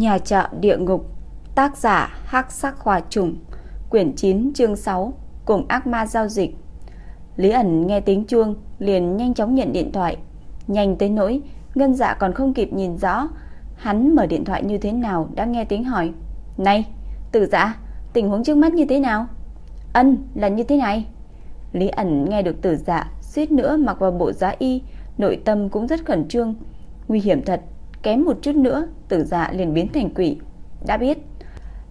Nhà trọ địa ngục, Tác giả Hắc Sắc Hòa Trùng, Quyển 9 chương 6 Cùng ác ma giao dịch. Lý ẩn nghe tiếng chuông, Liền nhanh chóng nhận điện thoại. Nhanh tới nỗi, Ngân dạ còn không kịp nhìn rõ, Hắn mở điện thoại như thế nào đã nghe tiếng hỏi. Này, tử dạ Tình huống trước mắt như thế nào? Ân, là như thế này. Lý ẩn nghe được tử dạ suýt nữa mặc vào bộ giá y, Nội tâm cũng rất khẩn trương. Nguy hiểm thật Kém một chút nữa, tử dạ liền biến thành quỷ. Đã biết.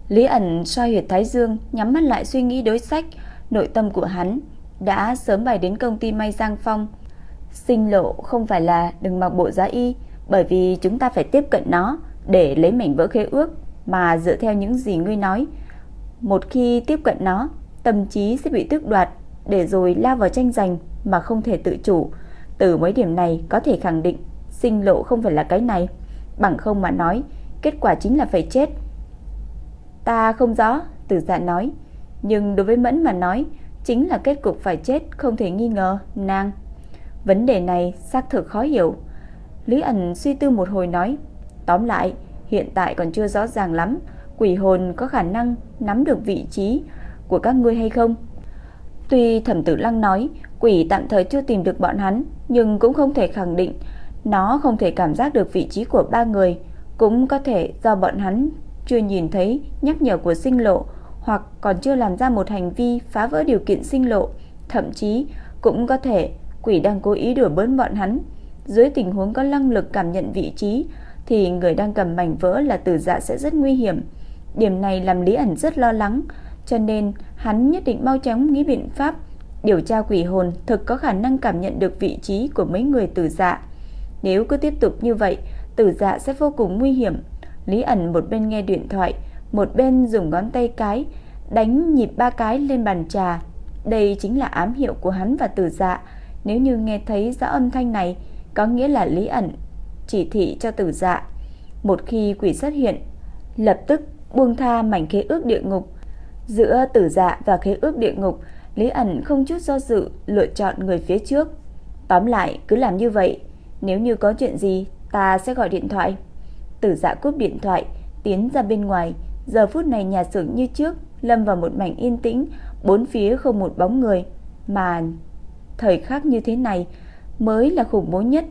Lý ẩn xoay huyệt thái dương, Nhắm mắt lại suy nghĩ đối sách. Nội tâm của hắn đã sớm bày đến công ty May Giang Phong. Sinh lộ không phải là đừng mặc bộ giá y, Bởi vì chúng ta phải tiếp cận nó Để lấy mảnh vỡ khế ước Mà dựa theo những gì ngươi nói. Một khi tiếp cận nó, Tâm trí sẽ bị tước đoạt Để rồi lao vào tranh giành Mà không thể tự chủ. Từ mấy điểm này có thể khẳng định Sinh lộ không phải là cái này. Bằng không mà nói, Kết quả chính là phải chết. Ta không rõ, Tử dạ nói, Nhưng đối với Mẫn mà nói, Chính là kết cục phải chết không thể nghi ngờ, Nàng. Vấn đề này xác thực khó hiểu. Lý ẩn suy tư một hồi nói, Tóm lại, hiện tại còn chưa rõ ràng lắm, Quỷ hồn có khả năng nắm được vị trí của các ngươi hay không? Tuy thẩm tử lăng nói, Quỷ tạm thời chưa tìm được bọn hắn, Nhưng cũng không thể khẳng định nó không thể cảm giác được vị trí của ba người, cũng có thể do bọn hắn chưa nhìn thấy nhắc nhở của sinh lộ hoặc còn chưa làm ra một hành vi phá vỡ điều kiện sinh lộ, thậm chí cũng có thể quỷ đang cố ý đùa bỡn bọn hắn. Dưới tình huống có năng lực cảm nhận vị trí thì người đang cầm mảnh vỡ là tử dạ sẽ rất nguy hiểm. Điểm này làm Lý ẩn rất lo lắng, cho nên hắn nhất định mau chóng nghĩ biện pháp điều tra quỷ hồn thực có khả năng cảm nhận được vị trí của mấy người tử dạ. Nếu cứ tiếp tục như vậy, tử dạ sẽ vô cùng nguy hiểm. Lý ẩn một bên nghe điện thoại, một bên dùng ngón tay cái đánh nhịp ba cái lên bàn trà. Đây chính là ám hiệu của hắn và tử dạ. Nếu như nghe thấy rõ âm thanh này, có nghĩa là Lý ẩn chỉ thị cho tử dạ. Một khi quỷ xuất hiện, lập tức buông tha mảnh khế ước địa ngục. Giữa tử dạ và khế ước địa ngục, Lý ẩn không chút do dự lựa chọn người phía trước. Tóm lại, cứ làm như vậy, nếu như có chuyện gì, Ta sẽ gọi điện thoại. Tử dạ cúp điện thoại, Tiến ra bên ngoài. Giờ phút này nhà xưởng như trước, Lâm vào một mảnh yên tĩnh. Bốn phía không một bóng người. Mà thời khắc như thế này Mới là khủng bố nhất.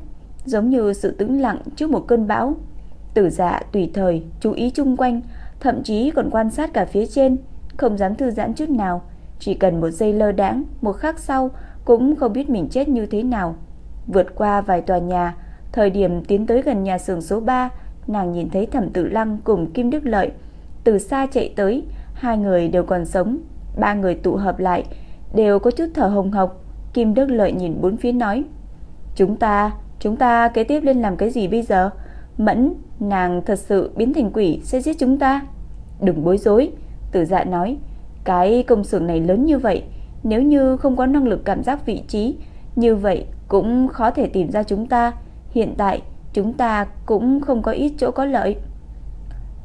Giống như sự tĩnh lặng trước một cơn bão. Tử dạ tùy thời Chú ý chung quanh, Thậm chí còn quan sát cả phía trên. Không dám thư giãn chút nào. Chỉ cần một giây lơ đãng, Một khắc sau, Cũng không biết mình chết như thế nào. Vượt qua vài tòa nhà, thời điểm tiến tới gần nhà xưởng số 3, nàng nhìn thấy Thẩm Tử Lăng cùng Kim Đức Lợi từ xa chạy tới, hai người đều còn sống, ba người tụ hợp lại đều có chút thở hồng hộc. Kim Đức Lợi nhìn bốn phía nói: "Chúng ta, chúng ta kế tiếp lên làm cái gì bây giờ? Mẫn, nàng thật sự biến thành quỷ sẽ giết chúng ta." "Đừng bối rối." Tử Dạ nói: "Cái công xưởng này lớn như vậy, nếu như không có năng lực cảm giác vị trí, như vậy cũng khó thể tìm ra chúng ta. Hiện tại chúng ta cũng không có ít chỗ có lợi.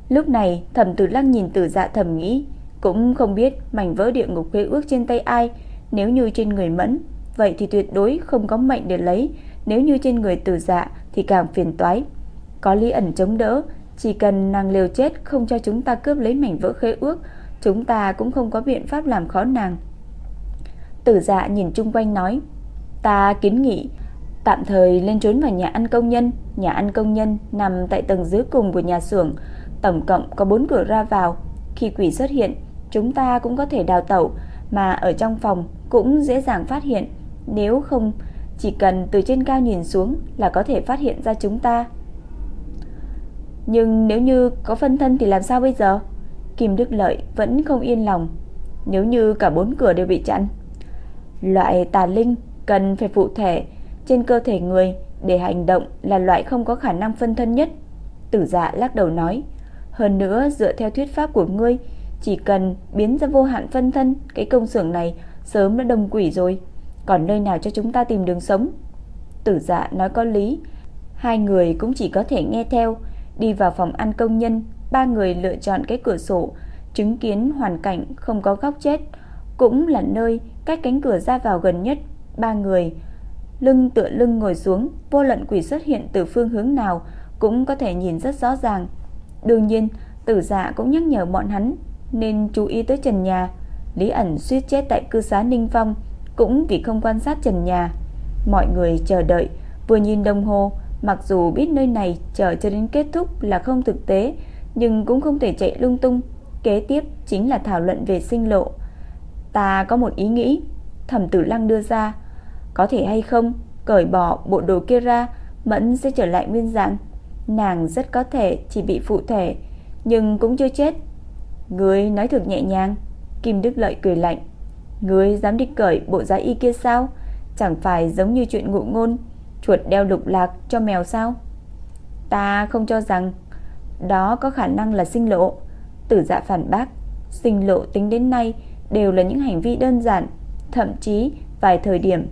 Lúc này thẩm tử lăng nhìn tử dạ thầm nghĩ, cũng không biết mảnh vỡ địa ngục khế ước trên tay ai, nếu như trên người mẫn, vậy thì tuyệt đối không có mệnh để lấy, nếu như trên người tử dạ thì càng phiền toái. Có lý ẩn chống đỡ, chỉ cần nàng liều chết không cho chúng ta cướp lấy mảnh vỡ khế ước, chúng ta cũng không có biện pháp làm khó nàng. Tử dạ nhìn chung quanh nói, Ta kiến nghị tạm thời lên trốn vào nhà ăn công nhân. Nhà ăn công nhân nằm tại tầng dưới cùng của nhà xưởng, tổng cộng có 4 cửa ra vào. Khi quỷ xuất hiện, chúng ta cũng có thể đào tẩu, mà ở trong phòng cũng dễ dàng phát hiện. Nếu không, chỉ cần từ trên cao nhìn xuống là có thể phát hiện ra chúng ta. Nhưng nếu như có phân thân thì làm sao bây giờ? Kim Đức Lợi vẫn không yên lòng. Nếu như cả bốn cửa đều bị chặn, loại tà linh cần phải phụ thể trên cơ thể người để hành động là loại không có khả năng phân thân nhất. Tử dạ lắc đầu nói, hơn nữa dựa theo thuyết pháp của ngươi, chỉ cần biến ra vô hạn phân thân, cái công xưởng này sớm đã đông quỷ rồi, còn nơi nào cho chúng ta tìm đường sống? Tử dạ nói có lý, hai người cũng chỉ có thể nghe theo, đi vào phòng ăn công nhân, ba người lựa chọn cái cửa sổ, chứng kiến hoàn cảnh không có góc chết, cũng là nơi cách cánh cửa ra vào gần nhất ba người lưng tựa lưng ngồi xuống, vô luận quỷ xuất hiện từ phương hướng nào cũng có thể nhìn rất rõ ràng. Đương nhiên, tử dạ cũng nhắc nhở bọn hắn nên chú ý tới trần nhà. Lý ẩn suýt chết tại cư xá Ninh Phong cũng vì không quan sát trần nhà. Mọi người chờ đợi, vừa nhìn đồng hồ, mặc dù biết nơi này chờ cho đến kết thúc là không thực tế, nhưng cũng không thể chạy lung tung. Kế tiếp chính là thảo luận về sinh lộ. Ta có một ý nghĩ, Thẩm Tử Lăng đưa ra, có thể hay không cởi bỏ bộ đồ kia ra, Mẫn sẽ trở lại nguyên dạng. Nàng rất có thể chỉ bị phụ thể, nhưng cũng chưa chết. Ngươi nói thực nhẹ nhàng. Kim Đức Lợi cười lạnh. Ngươi dám đi cởi bộ giá y kia sao? Chẳng phải giống như chuyện ngụ ngôn, chuột đeo lục lạc cho mèo sao? Ta không cho rằng đó có khả năng là sinh lộ. Tử dạ phản bác, sinh lộ tính đến nay đều là những hành vi đơn giản, thậm chí vài thời điểm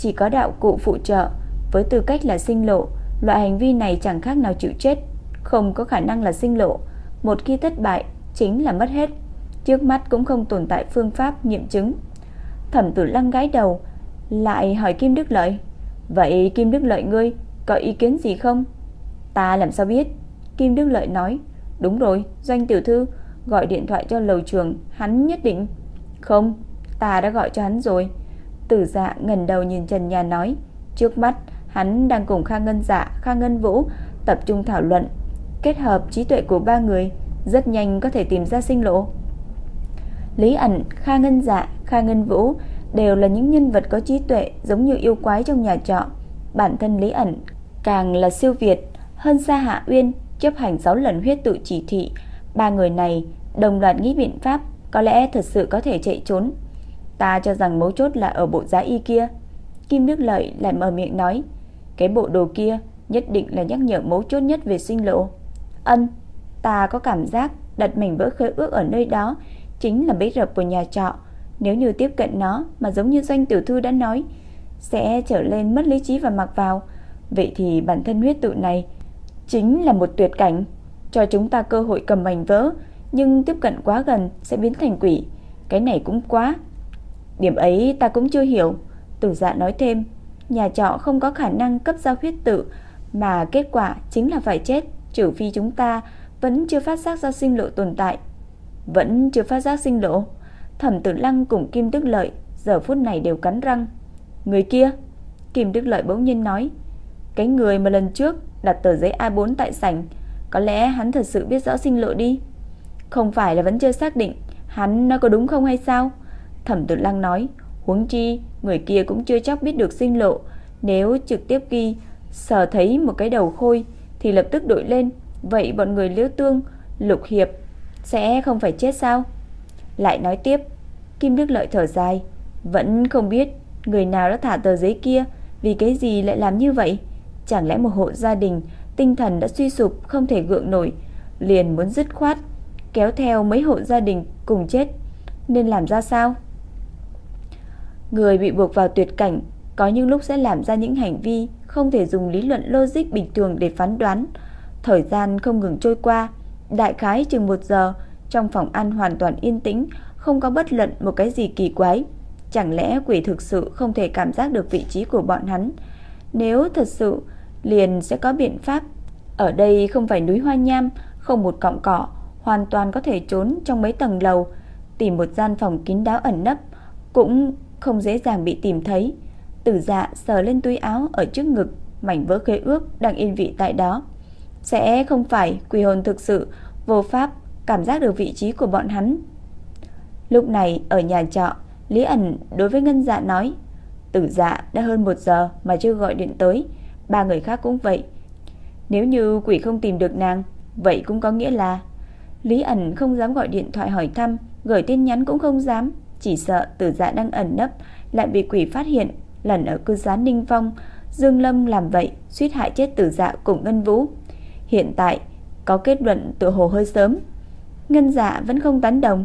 chỉ có đạo cụ phụ trợ với tư cách là sinh lộ, loại hành vi này chẳng khác nào chịu chết, không có khả năng là sinh lộ. Một khi thất bại, chính là mất hết. Trước mắt cũng không tồn tại phương pháp nghiệm chứng. Thẩm Tử Lăng gái đầu, lại hỏi Kim Đức Lợi, "Vậy Kim Đức Lợi ngươi có ý kiến gì không?" "Ta làm sao biết?" Kim Đức Lợi nói, "Đúng rồi, doanh tiểu thư gọi điện thoại cho lầu trường, hắn nhất định." "Không, ta đã gọi cho hắn rồi." Tử Dạ ngẩng đầu nhìn Trần Nhà nói, trước mắt hắn đang cùng Kha Ngân Dạ, Kha Ngân Vũ tập trung thảo luận, kết hợp trí tuệ của ba người, rất nhanh có thể tìm ra sinh lộ. Lý ẩn, Kha Ngân Dạ, Kha Ngân Vũ đều là những nhân vật có trí tuệ giống như yêu quái trong nhà trọ. Bản thân Lý ẩn càng là siêu việt hơn xa Hạ Uyên chấp hành 6 lần huyết tự chỉ thị. Ba người này đồng loạt nghĩ biện pháp có lẽ thật sự có thể chạy trốn. Ta cho rằng mấu chốt là ở bộ giá y kia. Kim Đức Lợi lại mở miệng nói, cái bộ đồ kia nhất định là nhắc nhở mấu chốt nhất về sinh lộ. Ân, ta có cảm giác đặt mình vỡ khơi ước ở nơi đó chính là bẫy rập của nhà trọ. Nếu như tiếp cận nó mà giống như doanh tiểu thư đã nói, sẽ trở lên mất lý trí và mặc vào. Vậy thì bản thân huyết tự này chính là một tuyệt cảnh, cho chúng ta cơ hội cầm mảnh vỡ, nhưng tiếp cận quá gần sẽ biến thành quỷ. Cái này cũng quá. Điểm ấy ta cũng chưa hiểu. Tử dạ nói thêm, nhà trọ không có khả năng cấp giao huyết tự, mà kết quả chính là phải chết, trừ phi chúng ta vẫn chưa phát giác ra sinh lộ tồn tại. Vẫn chưa phát giác sinh lộ. Thẩm Tử Lăng cùng Kim Đức Lợi giờ phút này đều cắn răng. Người kia, Kim Đức Lợi bỗng nhiên nói, cái người mà lần trước đặt tờ giấy A4 tại sảnh, có lẽ hắn thật sự biết rõ sinh lộ đi. Không phải là vẫn chưa xác định hắn nó có đúng không hay sao? Thẩm Tuấn Lăng nói, huống chi người kia cũng chưa chắc biết được sinh lộ, nếu trực tiếp ghi sờ thấy một cái đầu khôi thì lập tức đội lên, vậy bọn người Liễu Tương, Lục Hiệp sẽ không phải chết sao? Lại nói tiếp, Kim Đức Lợi thở dài, vẫn không biết người nào đã thả tờ giấy kia, vì cái gì lại làm như vậy? Chẳng lẽ một hộ gia đình tinh thần đã suy sụp không thể gượng nổi, liền muốn dứt khoát kéo theo mấy hộ gia đình cùng chết, nên làm ra sao? Người bị buộc vào tuyệt cảnh có những lúc sẽ làm ra những hành vi không thể dùng lý luận logic bình thường để phán đoán. Thời gian không ngừng trôi qua, đại khái chừng một giờ, trong phòng ăn hoàn toàn yên tĩnh, không có bất luận một cái gì kỳ quái. Chẳng lẽ quỷ thực sự không thể cảm giác được vị trí của bọn hắn? Nếu thật sự, liền sẽ có biện pháp. Ở đây không phải núi hoa nham, không một cọng cỏ, hoàn toàn có thể trốn trong mấy tầng lầu, tìm một gian phòng kín đáo ẩn nấp, cũng không dễ dàng bị tìm thấy. Tử dạ sờ lên túi áo ở trước ngực, mảnh vỡ khế ước đang yên vị tại đó. Sẽ không phải quỷ hồn thực sự vô pháp cảm giác được vị trí của bọn hắn. Lúc này ở nhà trọ, Lý ẩn đối với Ngân Dạ nói, Tử dạ đã hơn một giờ mà chưa gọi điện tới, ba người khác cũng vậy. Nếu như quỷ không tìm được nàng, vậy cũng có nghĩa là Lý ẩn không dám gọi điện thoại hỏi thăm, gửi tin nhắn cũng không dám, chỉ sợ tử dạ đang ẩn nấp lại bị quỷ phát hiện. Lần ở cư xá Ninh Phong, Dương Lâm làm vậy, suýt hại chết tử dạ cùng Ngân Vũ. Hiện tại, có kết luận tự hồ hơi sớm. Ngân dạ vẫn không tán đồng.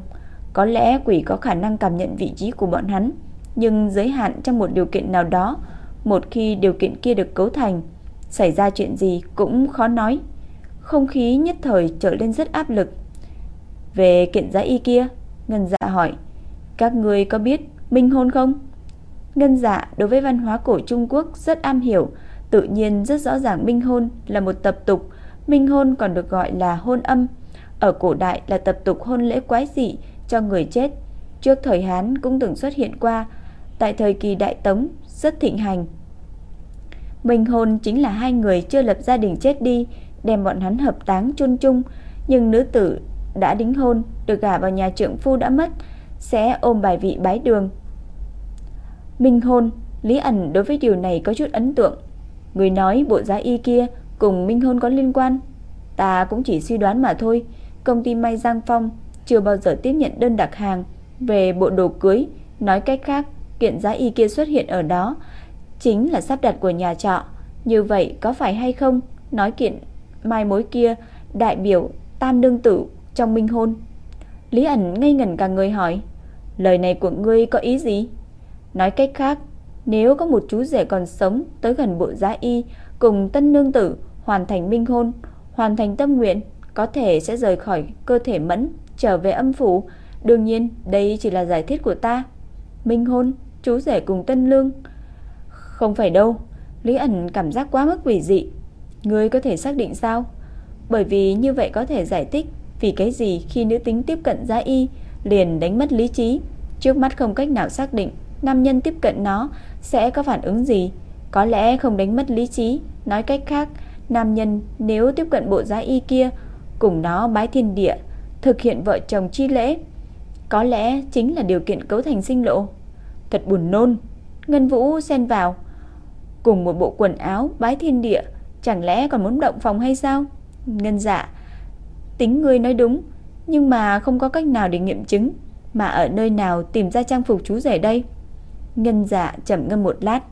Có lẽ quỷ có khả năng cảm nhận vị trí của bọn hắn, nhưng giới hạn trong một điều kiện nào đó. Một khi điều kiện kia được cấu thành, xảy ra chuyện gì cũng khó nói. Không khí nhất thời trở lên rất áp lực. Về kiện giá y kia, Ngân dạ hỏi, các người có biết minh hôn không? Ngân dạ đối với văn hóa cổ Trung Quốc rất am hiểu, tự nhiên rất rõ ràng minh hôn là một tập tục Minh hôn còn được gọi là hôn âm. Ở cổ đại là tập tục hôn lễ quái dị cho người chết. Trước thời Hán cũng từng xuất hiện qua, tại thời kỳ Đại Tống rất thịnh hành. Minh hôn chính là hai người chưa lập gia đình chết đi, đem bọn hắn hợp táng chôn chung, nhưng nữ tử đã đính hôn, được gả vào nhà trưởng phu đã mất, sẽ ôm bài vị bái đường. Minh hôn, Lý ẩn đối với điều này có chút ấn tượng. Người nói bộ giá y kia cùng Minh hôn có liên quan, ta cũng chỉ suy đoán mà thôi. Công ty may Giang Phong chưa bao giờ tiếp nhận đơn đặt hàng về bộ đồ cưới, nói cách khác, kiện giá y kia xuất hiện ở đó chính là sắp đặt của nhà trọ. Như vậy có phải hay không? Nói kiện mai mối kia đại biểu tam đương tử trong minh hôn. Lý ẩn ngây ngẩn cả người hỏi, lời này của ngươi có ý gì? Nói cách khác, nếu có một chú rể còn sống tới gần bộ giá y cùng tân nương tử hoàn thành minh hôn, hoàn thành tâm nguyện, có thể sẽ rời khỏi cơ thể mẫn, trở về âm phủ. Đương nhiên, đây chỉ là giải thích của ta. Minh hôn, chú rể cùng tân lương. Không phải đâu, Lý ẩn cảm giác quá mức quỷ dị. Ngươi có thể xác định sao? Bởi vì như vậy có thể giải thích vì cái gì khi nữ tính tiếp cận giá y liền đánh mất lý trí. Trước mắt không cách nào xác định nam nhân tiếp cận nó sẽ có phản ứng gì. Có lẽ không đánh mất lý trí. Nói cách khác, nam nhân nếu tiếp cận bộ giá y kia cùng nó bái thiên địa, thực hiện vợ chồng chi lễ, có lẽ chính là điều kiện cấu thành sinh lộ. Thật buồn nôn. Ngân Vũ xen vào, cùng một bộ quần áo bái thiên địa, chẳng lẽ còn muốn động phòng hay sao? Ngân Dạ, tính ngươi nói đúng, nhưng mà không có cách nào để nghiệm chứng, mà ở nơi nào tìm ra trang phục chú rể đây? Ngân Dạ chậm ngâm một lát,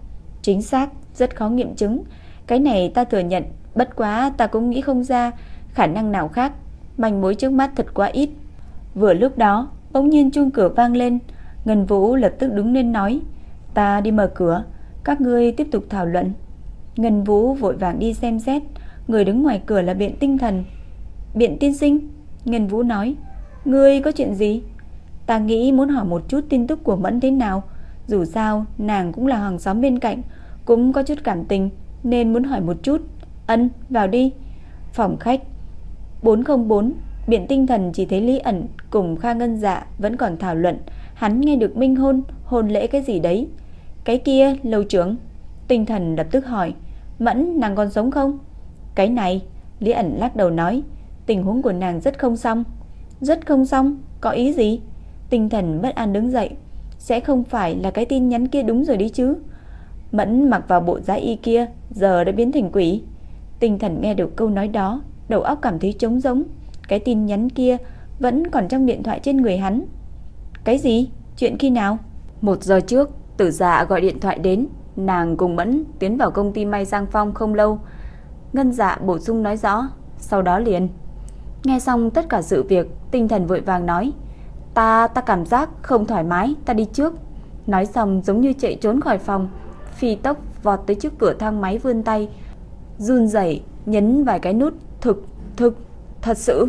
chính xác, rất khó nghiệm chứng, cái này ta thừa nhận, bất quá ta cũng nghĩ không ra khả năng nào khác, manh mối trước mắt thật quá ít. Vừa lúc đó, bỗng nhiên chuông cửa vang lên, Ngân Vũ lập tức đứng lên nói, ta đi mở cửa, các ngươi tiếp tục thảo luận. Ngân Vũ vội vàng đi xem xét, người đứng ngoài cửa là Biện Tinh Thần. Biện tiên sinh, Ngân Vũ nói, ngươi có chuyện gì? Ta nghĩ muốn hỏi một chút tin tức của Mẫn thế nào, dù sao nàng cũng là hàng xóm bên cạnh, cũng có chút cảm tình nên muốn hỏi một chút. Ân, vào đi. Phòng khách 404, Biện Tinh Thần chỉ thấy Lý ẩn cùng Kha Ngân Dạ vẫn còn thảo luận, hắn nghe được minh hôn, hôn lễ cái gì đấy. Cái kia, lâu trưởng. Tinh Thần lập tức hỏi, Mẫn nàng còn sống không? Cái này, Lý ẩn lắc đầu nói, tình huống của nàng rất không xong. Rất không xong, có ý gì? Tinh Thần bất an đứng dậy, sẽ không phải là cái tin nhắn kia đúng rồi đi chứ? Mẫn mặc vào bộ giá y kia, giờ đã biến thành quỷ. Tinh Thần nghe được câu nói đó, đầu óc cảm thấy trống rỗng. Cái tin nhắn kia vẫn còn trong điện thoại trên người hắn. Cái gì? Chuyện khi nào? Một giờ trước, tử dạ gọi điện thoại đến. Nàng cùng Mẫn tiến vào công ty may Giang Phong không lâu. Ngân dạ bổ sung nói rõ. Sau đó liền. Nghe xong tất cả sự việc, tinh thần vội vàng nói. Ta, ta cảm giác không thoải mái, ta đi trước. Nói xong giống như chạy trốn khỏi phòng. Phi tốc vọt tới trước cửa thang máy vươn tay. Run rẩy nhấn vài cái nút. Thực, thực, thật sự.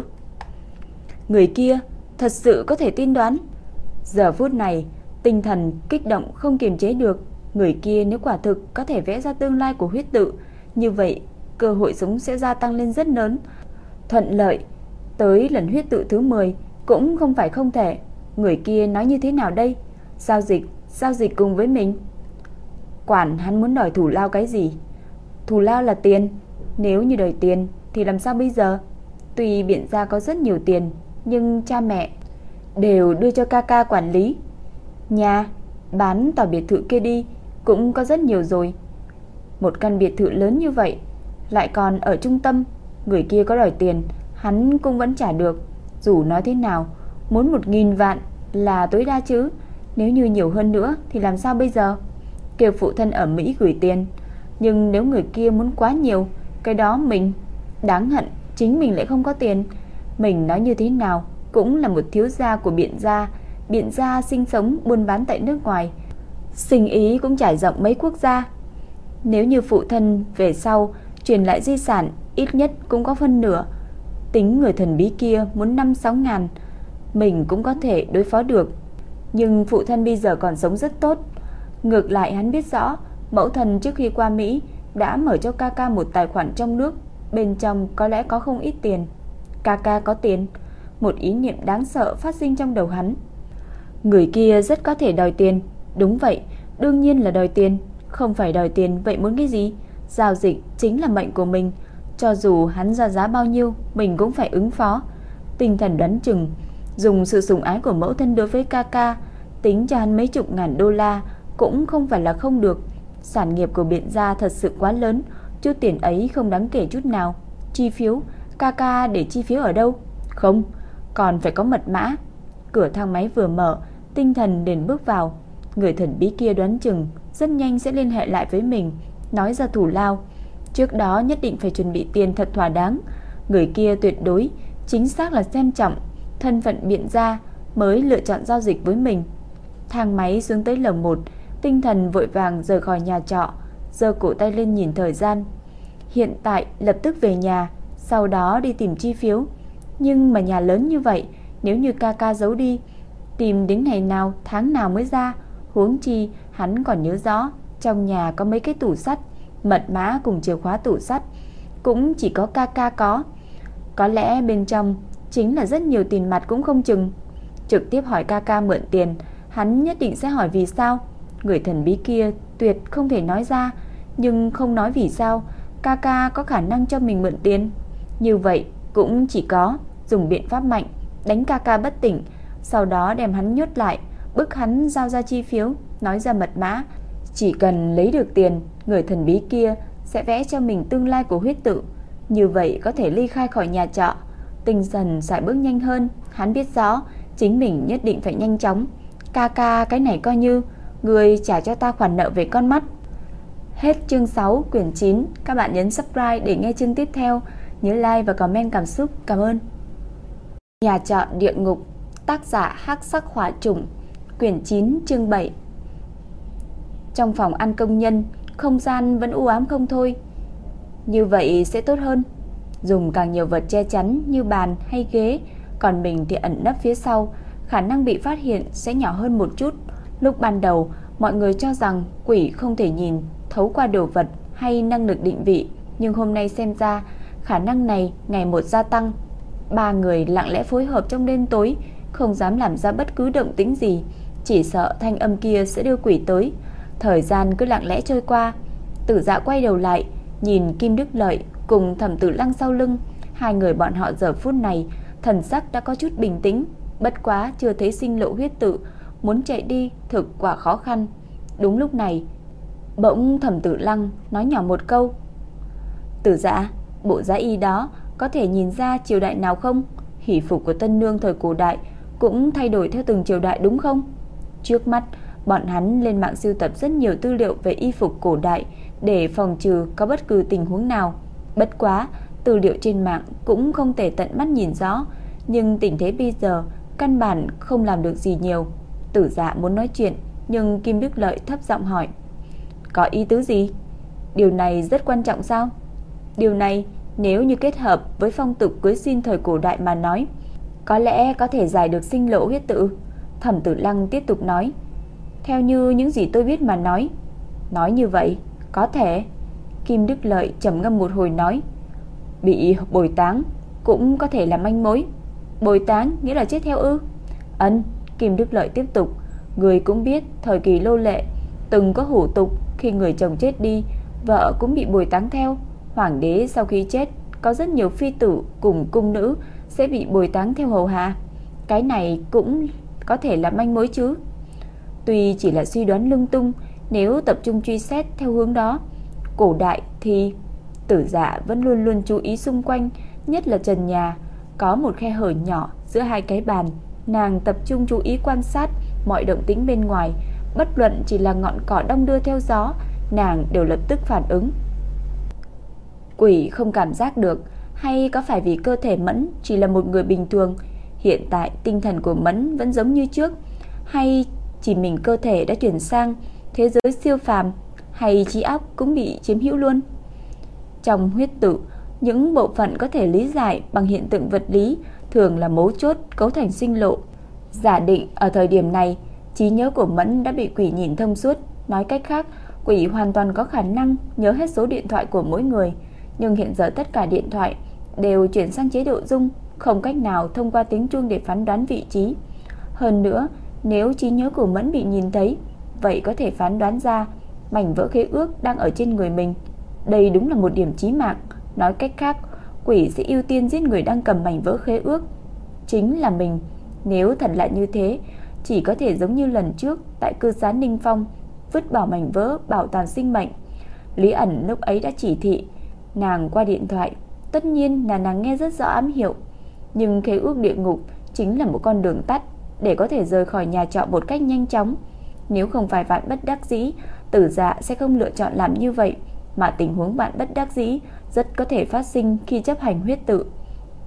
Người kia thật sự có thể tin đoán. Giờ phút này, tinh thần kích động không kiềm chế được. Người kia nếu quả thực có thể vẽ ra tương lai của huyết tự, như vậy cơ hội sống sẽ gia tăng lên rất lớn. Thuận lợi, tới lần huyết tự thứ 10 cũng không phải không thể. Người kia nói như thế nào đây? Giao dịch, giao dịch cùng với mình. Quản hắn muốn đòi thủ lao cái gì? Thủ lao là tiền. Nếu như đòi tiền thì làm sao bây giờ? Tuy biện gia có rất nhiều tiền, nhưng cha mẹ đều đưa cho ca ca quản lý. Nhà, bán tòa biệt thự kia đi cũng có rất nhiều rồi. Một căn biệt thự lớn như vậy, lại còn ở trung tâm, người kia có đòi tiền, hắn cũng vẫn trả được. Dù nói thế nào, muốn một nghìn vạn là tối đa chứ. Nếu như nhiều hơn nữa thì làm sao bây giờ? Kêu phụ thân ở Mỹ gửi tiền. Nhưng nếu người kia muốn quá nhiều, cái đó mình đáng hận chính mình lại không có tiền. Mình nói như thế nào cũng là một thiếu gia của biện gia. Biện gia sinh sống buôn bán tại nước ngoài. Sinh ý cũng trải rộng mấy quốc gia. Nếu như phụ thân về sau truyền lại di sản ít nhất cũng có phân nửa. Tính người thần bí kia muốn 5-6 ngàn, mình cũng có thể đối phó được. Nhưng phụ thân bây giờ còn sống rất tốt. Ngược lại hắn biết rõ, mẫu thần trước khi qua Mỹ đã mở cho ca ca một tài khoản trong nước bên trong có lẽ có không ít tiền. Ca ca có tiền, một ý niệm đáng sợ phát sinh trong đầu hắn. Người kia rất có thể đòi tiền, đúng vậy, đương nhiên là đòi tiền, không phải đòi tiền vậy muốn cái gì? Giao dịch chính là mệnh của mình, cho dù hắn ra giá bao nhiêu, mình cũng phải ứng phó. Tinh thần đoán chừng, dùng sự sủng ái của mẫu thân đối với ca ca, tính cho hắn mấy chục ngàn đô la cũng không phải là không được. Sản nghiệp của biện gia thật sự quá lớn, chút tiền ấy không đáng kể chút nào. Chi phiếu, ca ca để chi phiếu ở đâu? Không, còn phải có mật mã. Cửa thang máy vừa mở, tinh thần liền bước vào. Người thần bí kia đoán chừng rất nhanh sẽ liên hệ lại với mình, nói ra thủ lao. Trước đó nhất định phải chuẩn bị tiền thật thỏa đáng. Người kia tuyệt đối, chính xác là xem trọng, thân phận biện ra mới lựa chọn giao dịch với mình. Thang máy xuống tới lầu 1, tinh thần vội vàng rời khỏi nhà trọ, giơ cổ tay lên nhìn thời gian. Hiện tại lập tức về nhà, sau đó đi tìm chi phiếu. Nhưng mà nhà lớn như vậy, nếu như ca ca giấu đi, tìm đến ngày nào, tháng nào mới ra, huống chi hắn còn nhớ rõ, trong nhà có mấy cái tủ sắt, mật mã cùng chìa khóa tủ sắt, cũng chỉ có ca ca có. Có lẽ bên trong chính là rất nhiều tiền mặt cũng không chừng. Trực tiếp hỏi ca ca mượn tiền, hắn nhất định sẽ hỏi vì sao. Người thần bí kia tuyệt không thể nói ra, nhưng không nói vì sao, ca ca có khả năng cho mình mượn tiền. Như vậy cũng chỉ có dùng biện pháp mạnh, đánh ca ca bất tỉnh, sau đó đem hắn nhốt lại, bức hắn giao ra chi phiếu, nói ra mật mã. Chỉ cần lấy được tiền, người thần bí kia sẽ vẽ cho mình tương lai của huyết tự. Như vậy có thể ly khai khỏi nhà trọ. Tinh dần sải bước nhanh hơn, hắn biết rõ chính mình nhất định phải nhanh chóng. Ca ca cái này coi như người trả cho ta khoản nợ về con mắt. Hết chương 6 quyển 9, các bạn nhấn subscribe để nghe chương tiếp theo. Nhớ like và comment cảm xúc. Cảm ơn. Nhà trọ địa ngục, tác giả Hắc Sắc Hỏa Trùng, quyển 9 chương 7. Trong phòng ăn công nhân, không gian vẫn u ám không thôi. Như vậy sẽ tốt hơn. Dùng càng nhiều vật che chắn như bàn hay ghế, còn mình thì ẩn nấp phía sau, khả năng bị phát hiện sẽ nhỏ hơn một chút. Lúc ban đầu, mọi người cho rằng quỷ không thể nhìn thấu qua đồ vật hay năng lực định vị, nhưng hôm nay xem ra khả năng này ngày một gia tăng. Ba người lặng lẽ phối hợp trong đêm tối, không dám làm ra bất cứ động tĩnh gì, chỉ sợ thanh âm kia sẽ đưa quỷ tới. Thời gian cứ lặng lẽ trôi qua, Tử Dạ quay đầu lại, nhìn Kim Đức Lợi cùng Thẩm Tử Lăng sau lưng, hai người bọn họ giờ phút này thần sắc đã có chút bình tĩnh, bất quá chưa thấy sinh lộ huyết tự, muốn chạy đi thực quả khó khăn. Đúng lúc này, bỗng Thẩm Tử Lăng nói nhỏ một câu: "Tử Dạ, bộ giá y đó có thể nhìn ra triều đại nào không? hỉ phục của tân nương thời cổ đại cũng thay đổi theo từng triều đại đúng không?" Trước mắt, bọn hắn lên mạng sưu tập rất nhiều tư liệu về y phục cổ đại để phòng trừ có bất cứ tình huống nào. Bất quá, tư liệu trên mạng cũng không thể tận mắt nhìn rõ, nhưng tình thế bây giờ căn bản không làm được gì nhiều. Tử Dạ muốn nói chuyện, nhưng Kim Đức Lợi thấp giọng hỏi: "Có ý tứ gì? Điều này rất quan trọng sao?" Điều này nếu như kết hợp với phong tục cưới xin thời cổ đại mà nói, có lẽ có thể giải được sinh lộ huyết tự. Thẩm Tử Lăng tiếp tục nói: "Theo như những gì tôi biết mà nói, nói như vậy, có thể." Kim Đức Lợi trầm ngâm một hồi nói: "Bị bồi táng cũng có thể là manh mối." Bồi táng nghĩa là chết theo ư? Ân, Kim Đức Lợi tiếp tục, người cũng biết thời kỳ lô lệ từng có hủ tục khi người chồng chết đi, vợ cũng bị bồi táng theo. Hoàng đế sau khi chết có rất nhiều phi tử cùng cung nữ sẽ bị bồi táng theo hầu hạ. Cái này cũng có thể là manh mối chứ. Tuy chỉ là suy đoán lung tung, nếu tập trung truy xét theo hướng đó, cổ đại thì tử dạ vẫn luôn luôn chú ý xung quanh, nhất là trần nhà, có một khe hở nhỏ giữa hai cái bàn, nàng tập trung chú ý quan sát mọi động tĩnh bên ngoài, bất luận chỉ là ngọn cỏ đông đưa theo gió, nàng đều lập tức phản ứng. Quỷ không cảm giác được, hay có phải vì cơ thể Mẫn chỉ là một người bình thường, hiện tại tinh thần của Mẫn vẫn giống như trước, hay chỉ mình cơ thể đã chuyển sang thế giới siêu phàm, hay trí óc cũng bị chiếm hữu luôn. Trong huyết tự, những bộ phận có thể lý giải bằng hiện tượng vật lý thường là mấu chốt cấu thành sinh lộ. Giả định ở thời điểm này, trí nhớ của Mẫn đã bị quỷ nhìn thông suốt, nói cách khác, quỷ hoàn toàn có khả năng nhớ hết số điện thoại của mỗi người. nhưng hiện giờ tất cả điện thoại đều chuyển sang chế độ rung, không cách nào thông qua tiếng chuông để phán đoán vị trí. Hơn nữa, nếu trí nhớ của Mẫn bị nhìn thấy, vậy có thể phán đoán ra mảnh vỡ khế ước đang ở trên người mình. Đây đúng là một điểm chí mạng, nói cách khác, quỷ sẽ ưu tiên giết người đang cầm mảnh vỡ khế ước, chính là mình. Nếu thật lại như thế, chỉ có thể giống như lần trước tại cư xá Ninh Phong, vứt bỏ mảnh vỡ bảo toàn sinh mệnh. Lý ẩn lúc ấy đã chỉ thị nàng qua điện thoại, tất nhiên là nàng nghe rất rõ ám hiệu, nhưng khế ước địa ngục chính là một con đường tắt để có thể rời khỏi nhà trọ một cách nhanh chóng. Nếu không phải vạn bất đắc dĩ, tử dạ sẽ không lựa chọn làm như vậy, mà tình huống bạn bất đắc dĩ rất có thể phát sinh khi chấp hành huyết tự.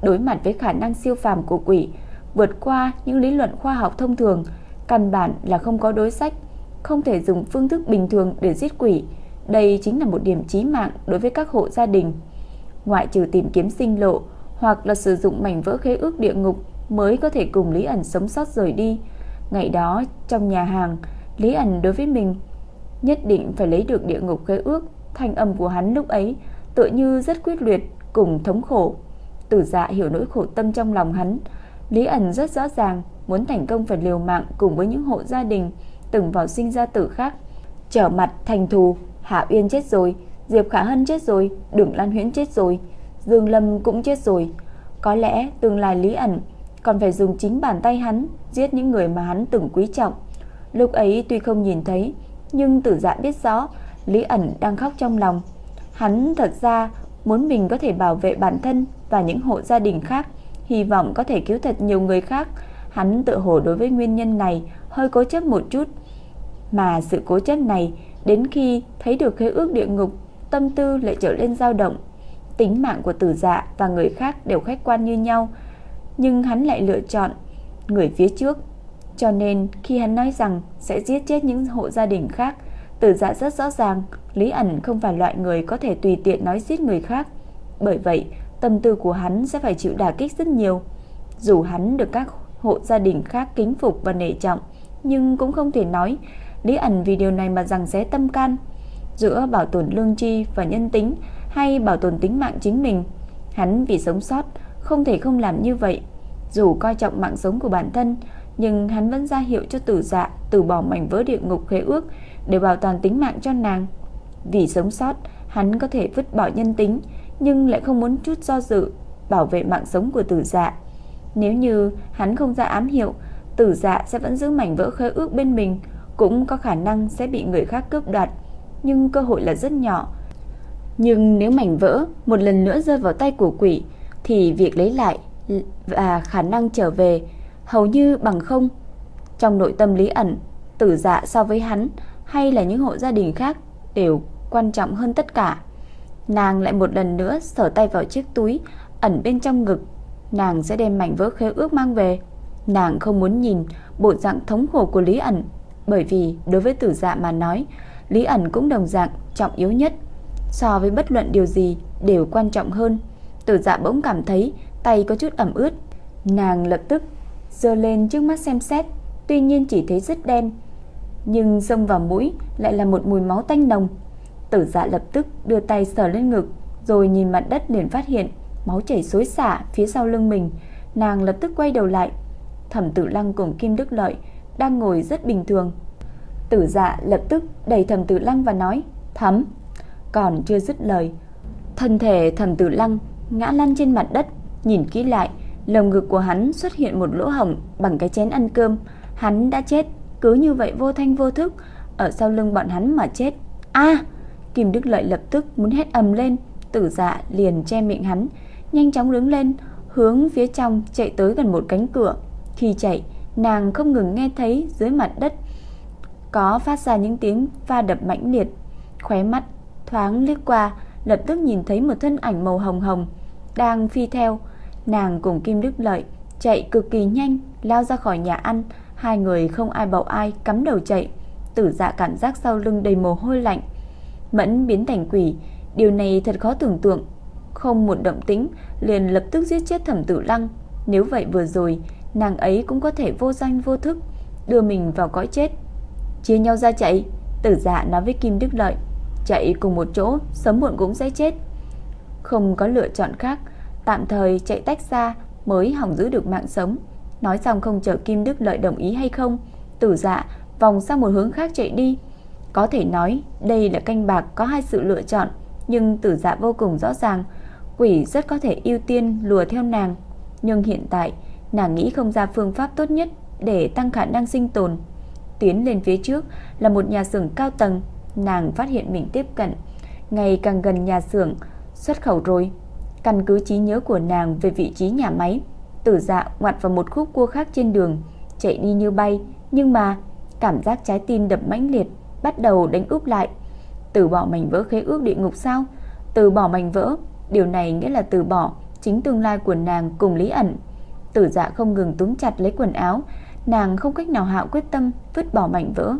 Đối mặt với khả năng siêu phàm của quỷ, vượt qua những lý luận khoa học thông thường, căn bản là không có đối sách, không thể dùng phương thức bình thường để giết quỷ. Đây chính là một điểm chí mạng đối với các hộ gia đình. Ngoại trừ tìm kiếm sinh lộ hoặc là sử dụng mảnh vỡ khế ước địa ngục mới có thể cùng Lý ẩn sống sót rời đi. Ngày đó trong nhà hàng, Lý ẩn đối với mình nhất định phải lấy được địa ngục khế ước. Thanh âm của hắn lúc ấy tựa như rất quyết liệt cùng thống khổ. Tử Dạ hiểu nỗi khổ tâm trong lòng hắn, Lý ẩn rất rõ ràng muốn thành công phải liều mạng cùng với những hộ gia đình từng vào sinh ra tử khác, trở mặt thành thù, Hạ Uyên chết rồi, Diệp Khả Hân chết rồi, Đường Lan Huyễn chết rồi, Dương Lâm cũng chết rồi. Có lẽ tương lai Lý ẩn còn phải dùng chính bàn tay hắn giết những người mà hắn từng quý trọng. Lúc ấy tuy không nhìn thấy, nhưng Tử Dạ biết rõ Lý ẩn đang khóc trong lòng. Hắn thật ra muốn mình có thể bảo vệ bản thân và những hộ gia đình khác, hy vọng có thể cứu thật nhiều người khác. Hắn tự hồ đối với nguyên nhân này hơi cố chấp một chút. Mà sự cố chấp này đến khi thấy được khế ước địa ngục, tâm tư lại trở lên dao động. Tính mạng của tử dạ và người khác đều khách quan như nhau, nhưng hắn lại lựa chọn người phía trước. Cho nên khi hắn nói rằng sẽ giết chết những hộ gia đình khác, tử dạ rất rõ ràng Lý ẩn không phải loại người có thể tùy tiện nói giết người khác. Bởi vậy, tâm tư của hắn sẽ phải chịu đả kích rất nhiều. Dù hắn được các hộ gia đình khác kính phục và nể trọng, nhưng cũng không thể nói Lý ẩn vì điều này mà rằng xé tâm can. Giữa bảo tồn lương tri và nhân tính hay bảo tồn tính mạng chính mình, hắn vì sống sót không thể không làm như vậy. Dù coi trọng mạng sống của bản thân, nhưng hắn vẫn ra hiệu cho tử dạ từ bỏ mảnh vỡ địa ngục khế ước để bảo toàn tính mạng cho nàng. Vì sống sót, hắn có thể vứt bỏ nhân tính, nhưng lại không muốn chút do dự bảo vệ mạng sống của tử dạ. Nếu như hắn không ra ám hiệu, tử dạ sẽ vẫn giữ mảnh vỡ khế ước bên mình, cũng có khả năng sẽ bị người khác cướp đoạt, nhưng cơ hội là rất nhỏ. Nhưng nếu mảnh vỡ một lần nữa rơi vào tay của quỷ, thì việc lấy lại và khả năng trở về hầu như bằng không. Trong nội tâm Lý ẩn, tử dạ so với hắn hay là những hộ gia đình khác đều quan trọng hơn tất cả. Nàng lại một lần nữa sở tay vào chiếc túi ẩn bên trong ngực, nàng sẽ đem mảnh vỡ khế ước mang về. Nàng không muốn nhìn bộ dạng thống khổ của Lý ẩn, bởi vì đối với tử dạ mà nói, Lý ẩn cũng đồng dạng trọng yếu nhất, so với bất luận điều gì đều quan trọng hơn. Tử dạ bỗng cảm thấy tay có chút ẩm ướt, nàng lập tức giơ lên trước mắt xem xét, tuy nhiên chỉ thấy rất đen, nhưng xông vào mũi lại là một mùi máu tanh nồng. Tử dạ lập tức đưa tay sờ lên ngực, rồi nhìn mặt đất liền phát hiện máu chảy xối xả phía sau lưng mình. Nàng lập tức quay đầu lại. Thẩm Tử Lăng cùng Kim Đức Lợi đang ngồi rất bình thường. Tử dạ lập tức đẩy Thẩm Tử Lăng và nói, thấm. còn chưa dứt lời. Thân thể Thẩm Tử Lăng ngã lăn trên mặt đất, nhìn kỹ lại, lồng ngực của hắn xuất hiện một lỗ hổng bằng cái chén ăn cơm. Hắn đã chết, cứ như vậy vô thanh vô thức, ở sau lưng bọn hắn mà chết. A! Kim Đức Lợi lập tức muốn hét ầm lên, Tử Dạ liền che miệng hắn, nhanh chóng đứng lên, hướng phía trong chạy tới gần một cánh cửa. Khi chạy, nàng không ngừng nghe thấy dưới mặt đất có phát ra những tiếng va đập mãnh liệt. Khóe mắt thoáng liếc qua, lập tức nhìn thấy một thân ảnh màu hồng hồng đang phi theo. Nàng cùng Kim Đức Lợi chạy cực kỳ nhanh, lao ra khỏi nhà ăn, hai người không ai bảo ai cắm đầu chạy. Tử Dạ cảm giác sau lưng đầy mồ hôi lạnh. Mẫn biến thành quỷ, điều này thật khó tưởng tượng. Không một động tĩnh, liền lập tức giết chết Thẩm Tử Lăng. Nếu vậy vừa rồi, nàng ấy cũng có thể vô danh vô thức đưa mình vào cõi chết. Chia nhau ra chạy, Tử Dạ nói với Kim Đức Lợi, chạy cùng một chỗ, sớm muộn cũng sẽ chết không có lựa chọn khác, tạm thời chạy tách ra mới hỏng giữ được mạng sống. Nói xong không chờ Kim Đức Lợi đồng ý hay không, Tử Dạ vòng sang một hướng khác chạy đi. Có thể nói đây là canh bạc có hai sự lựa chọn, nhưng Tử Dạ vô cùng rõ ràng, quỷ rất có thể ưu tiên lùa theo nàng, nhưng hiện tại nàng nghĩ không ra phương pháp tốt nhất để tăng khả năng sinh tồn. Tiến lên phía trước là một nhà xưởng cao tầng, nàng phát hiện mình tiếp cận ngày càng gần nhà xưởng xuất khẩu rồi. Căn cứ trí nhớ của nàng về vị trí nhà máy, Tử Dạ ngoặt vào một khúc cua khác trên đường, chạy đi như bay, nhưng mà cảm giác trái tim đập mãnh liệt, bắt đầu đánh úp lại. Từ bỏ mảnh vỡ khế ước địa ngục sao? Từ bỏ mảnh vỡ, điều này nghĩa là từ bỏ chính tương lai của nàng cùng Lý ẩn. Tử Dạ không ngừng túm chặt lấy quần áo, nàng không cách nào hạ quyết tâm vứt bỏ mảnh vỡ.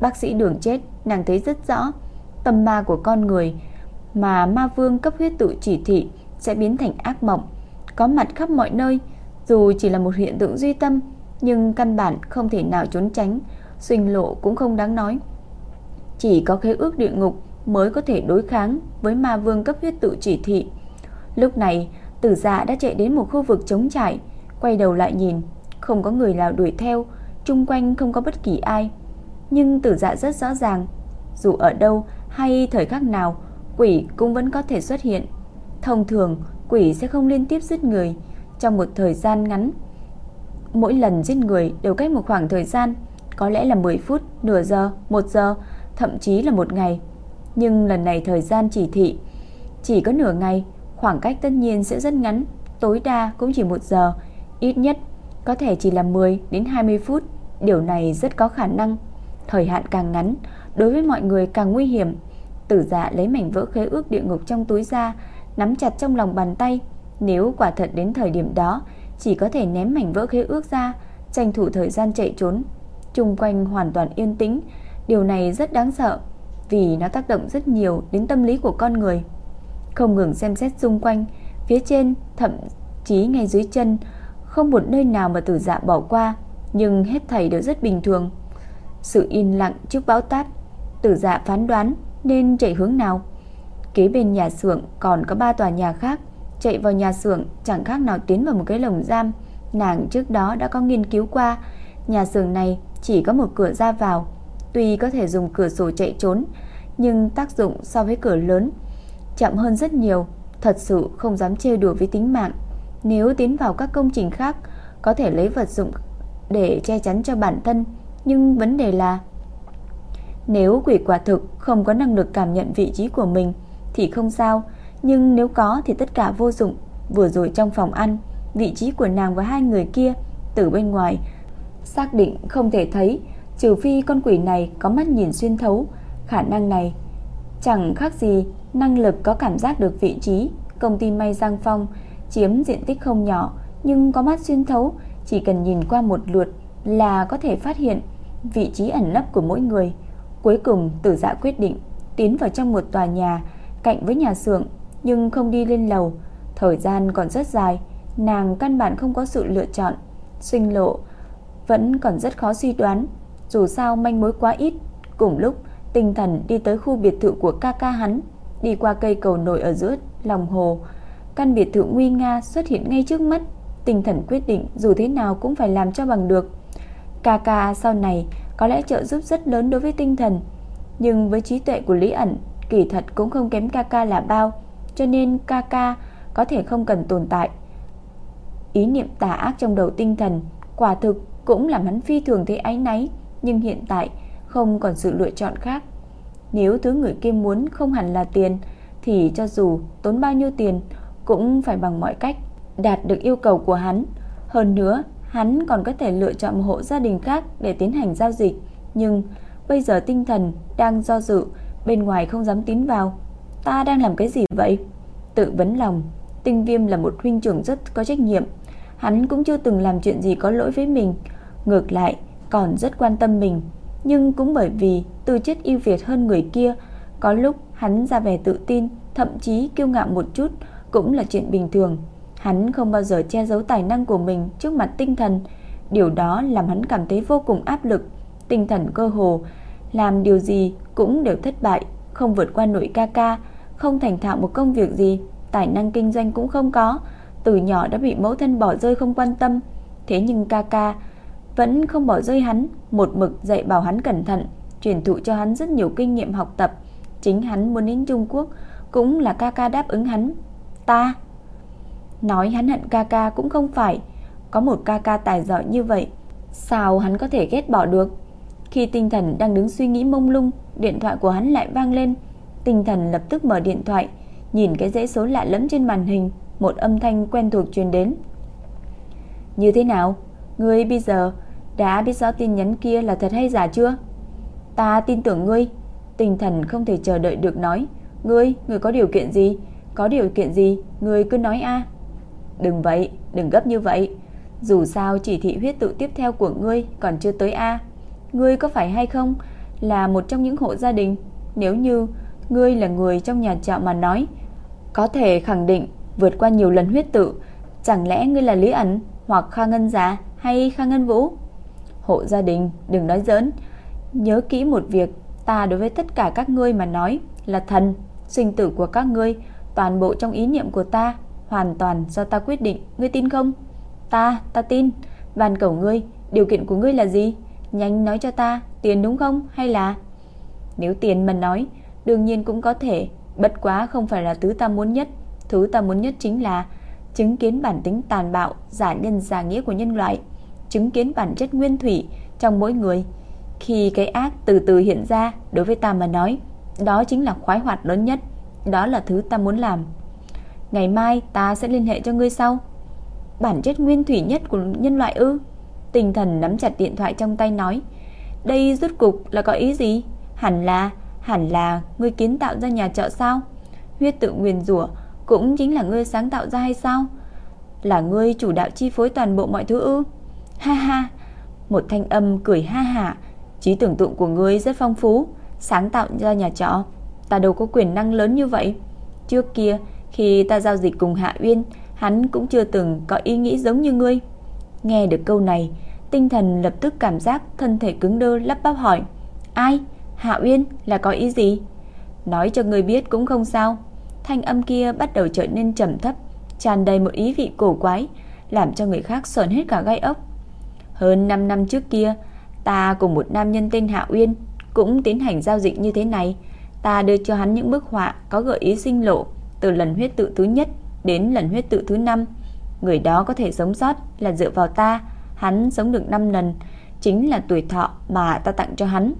Bác sĩ Đường chết, nàng thấy rất rõ, tâm ma của con người mà ma vương cấp huyết tự chỉ thị sẽ biến thành ác mộng, có mặt khắp mọi nơi, dù chỉ là một hiện tượng duy tâm, nhưng căn bản không thể nào trốn tránh, sinh lộ cũng không đáng nói. Chỉ có khế ước địa ngục mới có thể đối kháng với ma vương cấp huyết tự chỉ thị. Lúc này, tử dạ đã chạy đến một khu vực trống trải, quay đầu lại nhìn, không có người nào đuổi theo, chung quanh không có bất kỳ ai. Nhưng tử dạ rất rõ ràng, dù ở đâu hay thời khắc nào, quỷ cũng vẫn có thể xuất hiện. Thông thường, quỷ sẽ không liên tiếp giết người trong một thời gian ngắn. Mỗi lần giết người đều cách một khoảng thời gian, có lẽ là 10 phút, nửa giờ, 1 giờ, thậm chí là một ngày. Nhưng lần này thời gian chỉ thị chỉ có nửa ngày, khoảng cách tất nhiên sẽ rất ngắn, tối đa cũng chỉ một giờ, ít nhất có thể chỉ là 10 đến 20 phút, điều này rất có khả năng. Thời hạn càng ngắn, đối với mọi người càng nguy hiểm. Tử dạ lấy mảnh vỡ khế ước địa ngục trong túi ra, nắm chặt trong lòng bàn tay. Nếu quả thật đến thời điểm đó, chỉ có thể ném mảnh vỡ khế ước ra, tranh thủ thời gian chạy trốn. Trung quanh hoàn toàn yên tĩnh, điều này rất đáng sợ, vì nó tác động rất nhiều đến tâm lý của con người. Không ngừng xem xét xung quanh, phía trên, thậm chí ngay dưới chân, không một nơi nào mà tử dạ bỏ qua, nhưng hết thảy đều rất bình thường. Sự yên lặng trước bão táp, tử dạ phán đoán nên chạy hướng nào. Kế bên nhà xưởng còn có ba tòa nhà khác, chạy vào nhà xưởng chẳng khác nào tiến vào một cái lồng giam. Nàng trước đó đã có nghiên cứu qua, nhà xưởng này chỉ có một cửa ra vào, tuy có thể dùng cửa sổ chạy trốn, nhưng tác dụng so với cửa lớn chậm hơn rất nhiều, thật sự không dám trêu đùa với tính mạng. Nếu tiến vào các công trình khác, có thể lấy vật dụng để che chắn cho bản thân, nhưng vấn đề là nếu quỷ quả thực không có năng lực cảm nhận vị trí của mình thì không sao, nhưng nếu có thì tất cả vô dụng. Vừa rồi trong phòng ăn, vị trí của nàng và hai người kia từ bên ngoài xác định không thể thấy, trừ phi con quỷ này có mắt nhìn xuyên thấu, khả năng này chẳng khác gì năng lực có cảm giác được vị trí. Công ty may Giang Phong chiếm diện tích không nhỏ, nhưng có mắt xuyên thấu, chỉ cần nhìn qua một lượt là có thể phát hiện vị trí ẩn nấp của mỗi người. Cuối cùng tử dạ quyết định tiến vào trong một tòa nhà cạnh với nhà xưởng nhưng không đi lên lầu. Thời gian còn rất dài, nàng căn bản không có sự lựa chọn. Sinh lộ vẫn còn rất khó suy đoán, dù sao manh mối quá ít. Cùng lúc, tinh thần đi tới khu biệt thự của ca ca hắn, đi qua cây cầu nổi ở giữa lòng hồ. Căn biệt thự nguy nga xuất hiện ngay trước mắt, tinh thần quyết định dù thế nào cũng phải làm cho bằng được. Ca ca sau này có lẽ trợ giúp rất lớn đối với tinh thần, nhưng với trí tuệ của Lý ẩn, kỳ thật cũng không kém Kaka là bao, cho nên Kaka có thể không cần tồn tại. Ý niệm tà ác trong đầu tinh thần quả thực cũng làm hắn phi thường thấy áy náy, nhưng hiện tại không còn sự lựa chọn khác. Nếu thứ người kia muốn không hẳn là tiền, thì cho dù tốn bao nhiêu tiền cũng phải bằng mọi cách đạt được yêu cầu của hắn. Hơn nữa, hắn còn có thể lựa chọn một hộ gia đình khác để tiến hành giao dịch, nhưng bây giờ tinh thần đang do dự, bên ngoài không dám tiến vào. Ta đang làm cái gì vậy? Tự vấn lòng, Tinh Viêm là một huynh trưởng rất có trách nhiệm, hắn cũng chưa từng làm chuyện gì có lỗi với mình, ngược lại còn rất quan tâm mình, nhưng cũng bởi vì tư chất ưu việt hơn người kia, có lúc hắn ra vẻ tự tin, thậm chí kiêu ngạo một chút cũng là chuyện bình thường. Hắn không bao giờ che giấu tài năng của mình trước mặt tinh thần, điều đó làm hắn cảm thấy vô cùng áp lực. Tinh thần cơ hồ làm điều gì cũng đều thất bại, không vượt qua nổi ca ca, không thành thạo một công việc gì, tài năng kinh doanh cũng không có, từ nhỏ đã bị mẫu thân bỏ rơi không quan tâm, thế nhưng ca ca vẫn không bỏ rơi hắn, một mực dạy bảo hắn cẩn thận, truyền thụ cho hắn rất nhiều kinh nghiệm học tập. Chính hắn muốn đến Trung Quốc cũng là ca ca đáp ứng hắn. Ta nói hắn hận ca ca cũng không phải, có một ca ca tài giỏi như vậy, sao hắn có thể ghét bỏ được? Khi tinh thần đang đứng suy nghĩ mông lung, điện thoại của hắn lại vang lên. Tinh thần lập tức mở điện thoại, nhìn cái dãy số lạ lẫm trên màn hình, một âm thanh quen thuộc truyền đến. Như thế nào? Ngươi bây giờ đã biết rõ tin nhắn kia là thật hay giả chưa? Ta tin tưởng ngươi. Tinh thần không thể chờ đợi được nói. Ngươi, ngươi có điều kiện gì? Có điều kiện gì? Ngươi cứ nói a. Đừng vậy, đừng gấp như vậy. Dù sao chỉ thị huyết tự tiếp theo của ngươi còn chưa tới a. Ngươi có phải hay không là một trong những hộ gia đình? Nếu như ngươi là người trong nhà trọ mà nói, có thể khẳng định vượt qua nhiều lần huyết tự, chẳng lẽ ngươi là Lý ẩn hoặc Kha Ngân Giá hay Kha Ngân Vũ? Hộ gia đình, đừng nói giỡn, nhớ kỹ một việc, ta đối với tất cả các ngươi mà nói là thần, sinh tử của các ngươi toàn bộ trong ý niệm của ta, hoàn toàn do ta quyết định, ngươi tin không? Ta, ta tin. Van cầu ngươi, điều kiện của ngươi là gì? Nhanh nói cho ta, tiền đúng không? Hay là... Nếu tiền mà nói, đương nhiên cũng có thể, bất quá không phải là thứ ta muốn nhất. Thứ ta muốn nhất chính là chứng kiến bản tính tàn bạo, giả nhân giả nghĩa của nhân loại, chứng kiến bản chất nguyên thủy trong mỗi người. Khi cái ác từ từ hiện ra, đối với ta mà nói, đó chính là khoái hoạt lớn nhất. Đó là thứ ta muốn làm. Ngày mai ta sẽ liên hệ cho ngươi sau bản chất nguyên thủy nhất của nhân loại ư? Tinh thần nắm chặt điện thoại trong tay nói, đây rốt cục là có ý gì? Hẳn là, hẳn là ngươi kiến tạo ra nhà trọ sao? Huyết tự nguyền rủa cũng chính là ngươi sáng tạo ra hay sao? Là ngươi chủ đạo chi phối toàn bộ mọi thứ ư? Ha ha, một thanh âm cười ha hả, trí tưởng tượng của ngươi rất phong phú, sáng tạo ra nhà trọ, ta đâu có quyền năng lớn như vậy. Trước kia, khi ta giao dịch cùng Hạ Uyên, hắn cũng chưa từng có ý nghĩ giống như ngươi. Nghe được câu này, tinh thần lập tức cảm giác thân thể cứng đơ lắp bắp hỏi. Ai? Hạ Uyên là có ý gì? Nói cho ngươi biết cũng không sao. Thanh âm kia bắt đầu trở nên trầm thấp, tràn đầy một ý vị cổ quái, làm cho người khác sờn hết cả gai ốc. Hơn 5 năm trước kia, ta cùng một nam nhân tên Hạ Uyên cũng tiến hành giao dịch như thế này. Ta đưa cho hắn những bức họa có gợi ý sinh lộ từ lần huyết tự thứ nhất đến lần huyết tự thứ năm Người đó có thể sống sót là dựa vào ta, hắn sống được 5 lần, chính là tuổi thọ mà ta tặng cho hắn.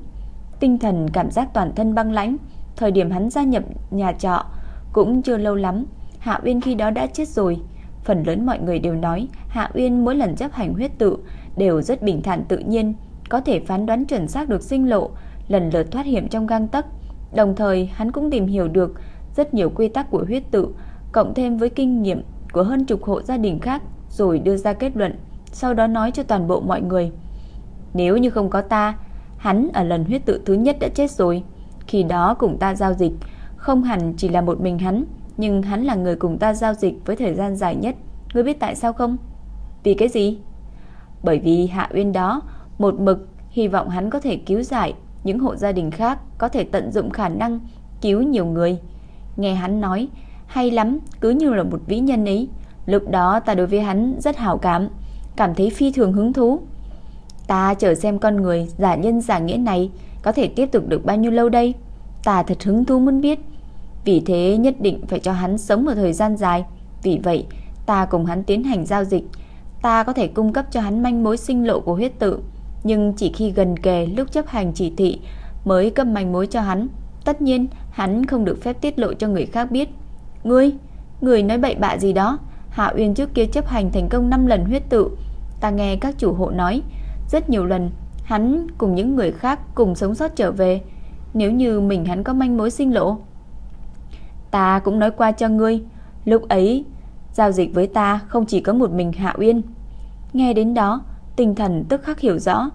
Tinh thần cảm giác toàn thân băng lãnh, thời điểm hắn gia nhập nhà trọ cũng chưa lâu lắm, Hạ Uyên khi đó đã chết rồi. Phần lớn mọi người đều nói Hạ Uyên mỗi lần chấp hành huyết tự đều rất bình thản tự nhiên, có thể phán đoán chuẩn xác được sinh lộ, lần lượt thoát hiểm trong gang tấc. Đồng thời, hắn cũng tìm hiểu được rất nhiều quy tắc của huyết tự cộng thêm với kinh nghiệm của hơn chục hộ gia đình khác rồi đưa ra kết luận, sau đó nói cho toàn bộ mọi người. Nếu như không có ta, hắn ở lần huyết tự thứ nhất đã chết rồi. Khi đó cùng ta giao dịch, không hẳn chỉ là một mình hắn, nhưng hắn là người cùng ta giao dịch với thời gian dài nhất. Ngươi biết tại sao không? Vì cái gì? Bởi vì Hạ Uyên đó một mực hy vọng hắn có thể cứu giải những hộ gia đình khác, có thể tận dụng khả năng cứu nhiều người. Nghe hắn nói, hay lắm, cứ như là một vĩ nhân ấy. Lúc đó ta đối với hắn rất hảo cảm, cảm thấy phi thường hứng thú. Ta chờ xem con người giả nhân giả nghĩa này có thể tiếp tục được bao nhiêu lâu đây. Ta thật hứng thú muốn biết. Vì thế nhất định phải cho hắn sống một thời gian dài. Vì vậy, ta cùng hắn tiến hành giao dịch. Ta có thể cung cấp cho hắn manh mối sinh lộ của huyết tự. Nhưng chỉ khi gần kề lúc chấp hành chỉ thị mới cấp manh mối cho hắn. Tất nhiên, hắn không được phép tiết lộ cho người khác biết. Ngươi, người nói bậy bạ gì đó. Hạ Uyên trước kia chấp hành thành công 5 lần huyết tự. Ta nghe các chủ hộ nói Rất nhiều lần Hắn cùng những người khác cùng sống sót trở về. Nếu như mình hắn có manh mối sinh lộ. Ta cũng nói qua cho ngươi Lúc ấy Giao dịch với ta không chỉ có một mình Hạ Uyên. Nghe đến đó Tinh thần tức khắc hiểu rõ.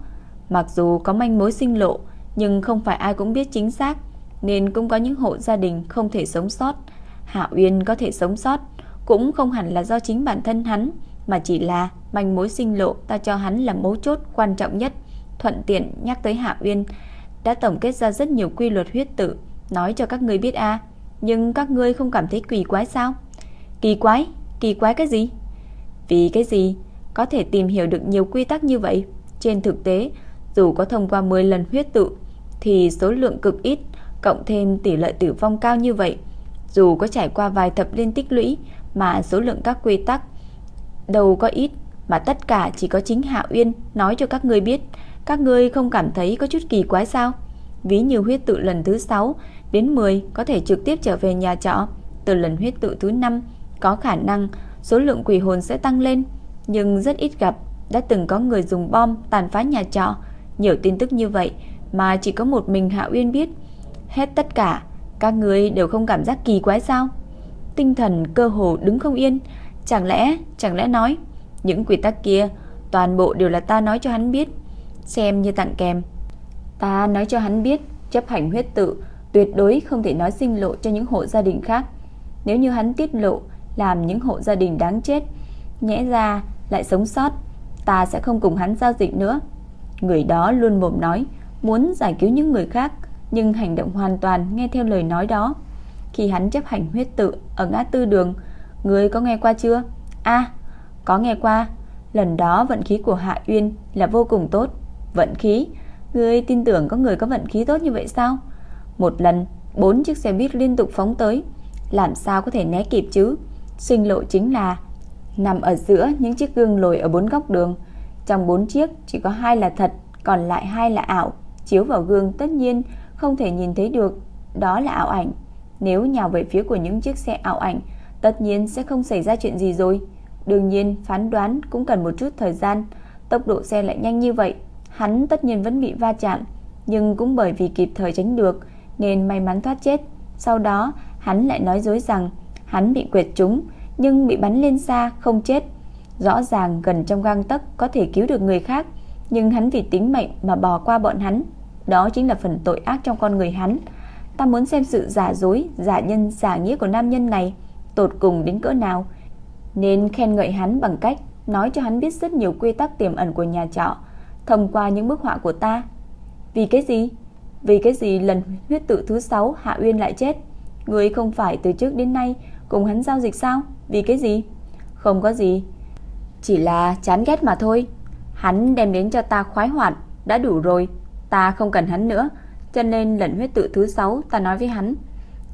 Mặc dù có manh mối sinh lộ Nhưng không phải ai cũng biết chính xác. Nên cũng có những hộ gia đình không thể sống sót Hạ Uyên có thể sống sót cũng không hẳn là do chính bản thân hắn, mà chỉ là manh mối sinh lộ ta cho hắn là mấu chốt quan trọng nhất. Thuận tiện nhắc tới Hạ Uyên đã tổng kết ra rất nhiều quy luật huyết tự, nói cho các ngươi biết a, nhưng các ngươi không cảm thấy kỳ quái sao? Kỳ quái, kỳ quái cái gì? Vì cái gì có thể tìm hiểu được nhiều quy tắc như vậy? Trên thực tế, dù có thông qua 10 lần huyết tự thì số lượng cực ít, cộng thêm tỷ lệ tử vong cao như vậy, dù có trải qua vài thập liên tích lũy mà số lượng các quy tắc đâu có ít, mà tất cả chỉ có chính Hạ Uyên nói cho các ngươi biết, các ngươi không cảm thấy có chút kỳ quái sao? Ví như huyết tự lần thứ 6 đến 10 có thể trực tiếp trở về nhà trọ, từ lần huyết tự thứ 5 có khả năng số lượng quỷ hồn sẽ tăng lên, nhưng rất ít gặp. Đã từng có người dùng bom tàn phá nhà trọ, nhiều tin tức như vậy mà chỉ có một mình Hạ Uyên biết. Hết tất cả, các ngươi đều không cảm giác kỳ quái sao? Tinh thần cơ hồ đứng không yên, chẳng lẽ, chẳng lẽ nói những quy tắc kia toàn bộ đều là ta nói cho hắn biết, xem như tặng kèm. Ta nói cho hắn biết, chấp hành huyết tự tuyệt đối không thể nói sinh lộ cho những hộ gia đình khác. Nếu như hắn tiết lộ làm những hộ gia đình đáng chết, nhẽ ra lại sống sót, ta sẽ không cùng hắn giao dịch nữa. Người đó luôn mồm nói muốn giải cứu những người khác, nhưng hành động hoàn toàn nghe theo lời nói đó. Khi hắn chấp hành huyết tự ở ngã tư đường, người có nghe qua chưa? A, có nghe qua. Lần đó vận khí của Hạ Uyên là vô cùng tốt. Vận khí? Ngươi tin tưởng có người có vận khí tốt như vậy sao? Một lần, bốn chiếc xe buýt liên tục phóng tới, làm sao có thể né kịp chứ? Sinh lộ chính là nằm ở giữa những chiếc gương lồi ở bốn góc đường. Trong bốn chiếc chỉ có hai là thật, còn lại hai là ảo. Chiếu vào gương tất nhiên không thể nhìn thấy được, đó là ảo ảnh. Nếu nhào về phía của những chiếc xe ảo ảnh, tất nhiên sẽ không xảy ra chuyện gì rồi. Đương nhiên, phán đoán cũng cần một chút thời gian, tốc độ xe lại nhanh như vậy, hắn tất nhiên vẫn bị va chạm, nhưng cũng bởi vì kịp thời tránh được nên may mắn thoát chết. Sau đó, hắn lại nói dối rằng hắn bị quệt trúng, nhưng bị bắn lên xa không chết. Rõ ràng gần trong gang tấc có thể cứu được người khác, nhưng hắn vì tính mệnh mà bỏ qua bọn hắn. Đó chính là phần tội ác trong con người hắn. Ta muốn xem sự giả dối, giả nhân, giả nghĩa của nam nhân này tột cùng đến cỡ nào, nên khen ngợi hắn bằng cách nói cho hắn biết rất nhiều quy tắc tiềm ẩn của nhà trọ thông qua những bức họa của ta. Vì cái gì? Vì cái gì lần huyết tự thứ 6 Hạ Uyên lại chết? Người không phải từ trước đến nay cùng hắn giao dịch sao? Vì cái gì? Không có gì. Chỉ là chán ghét mà thôi. Hắn đem đến cho ta khoái hoạt, đã đủ rồi. Ta không cần hắn nữa. Cho nên lần huyết tự thứ 6 ta nói với hắn.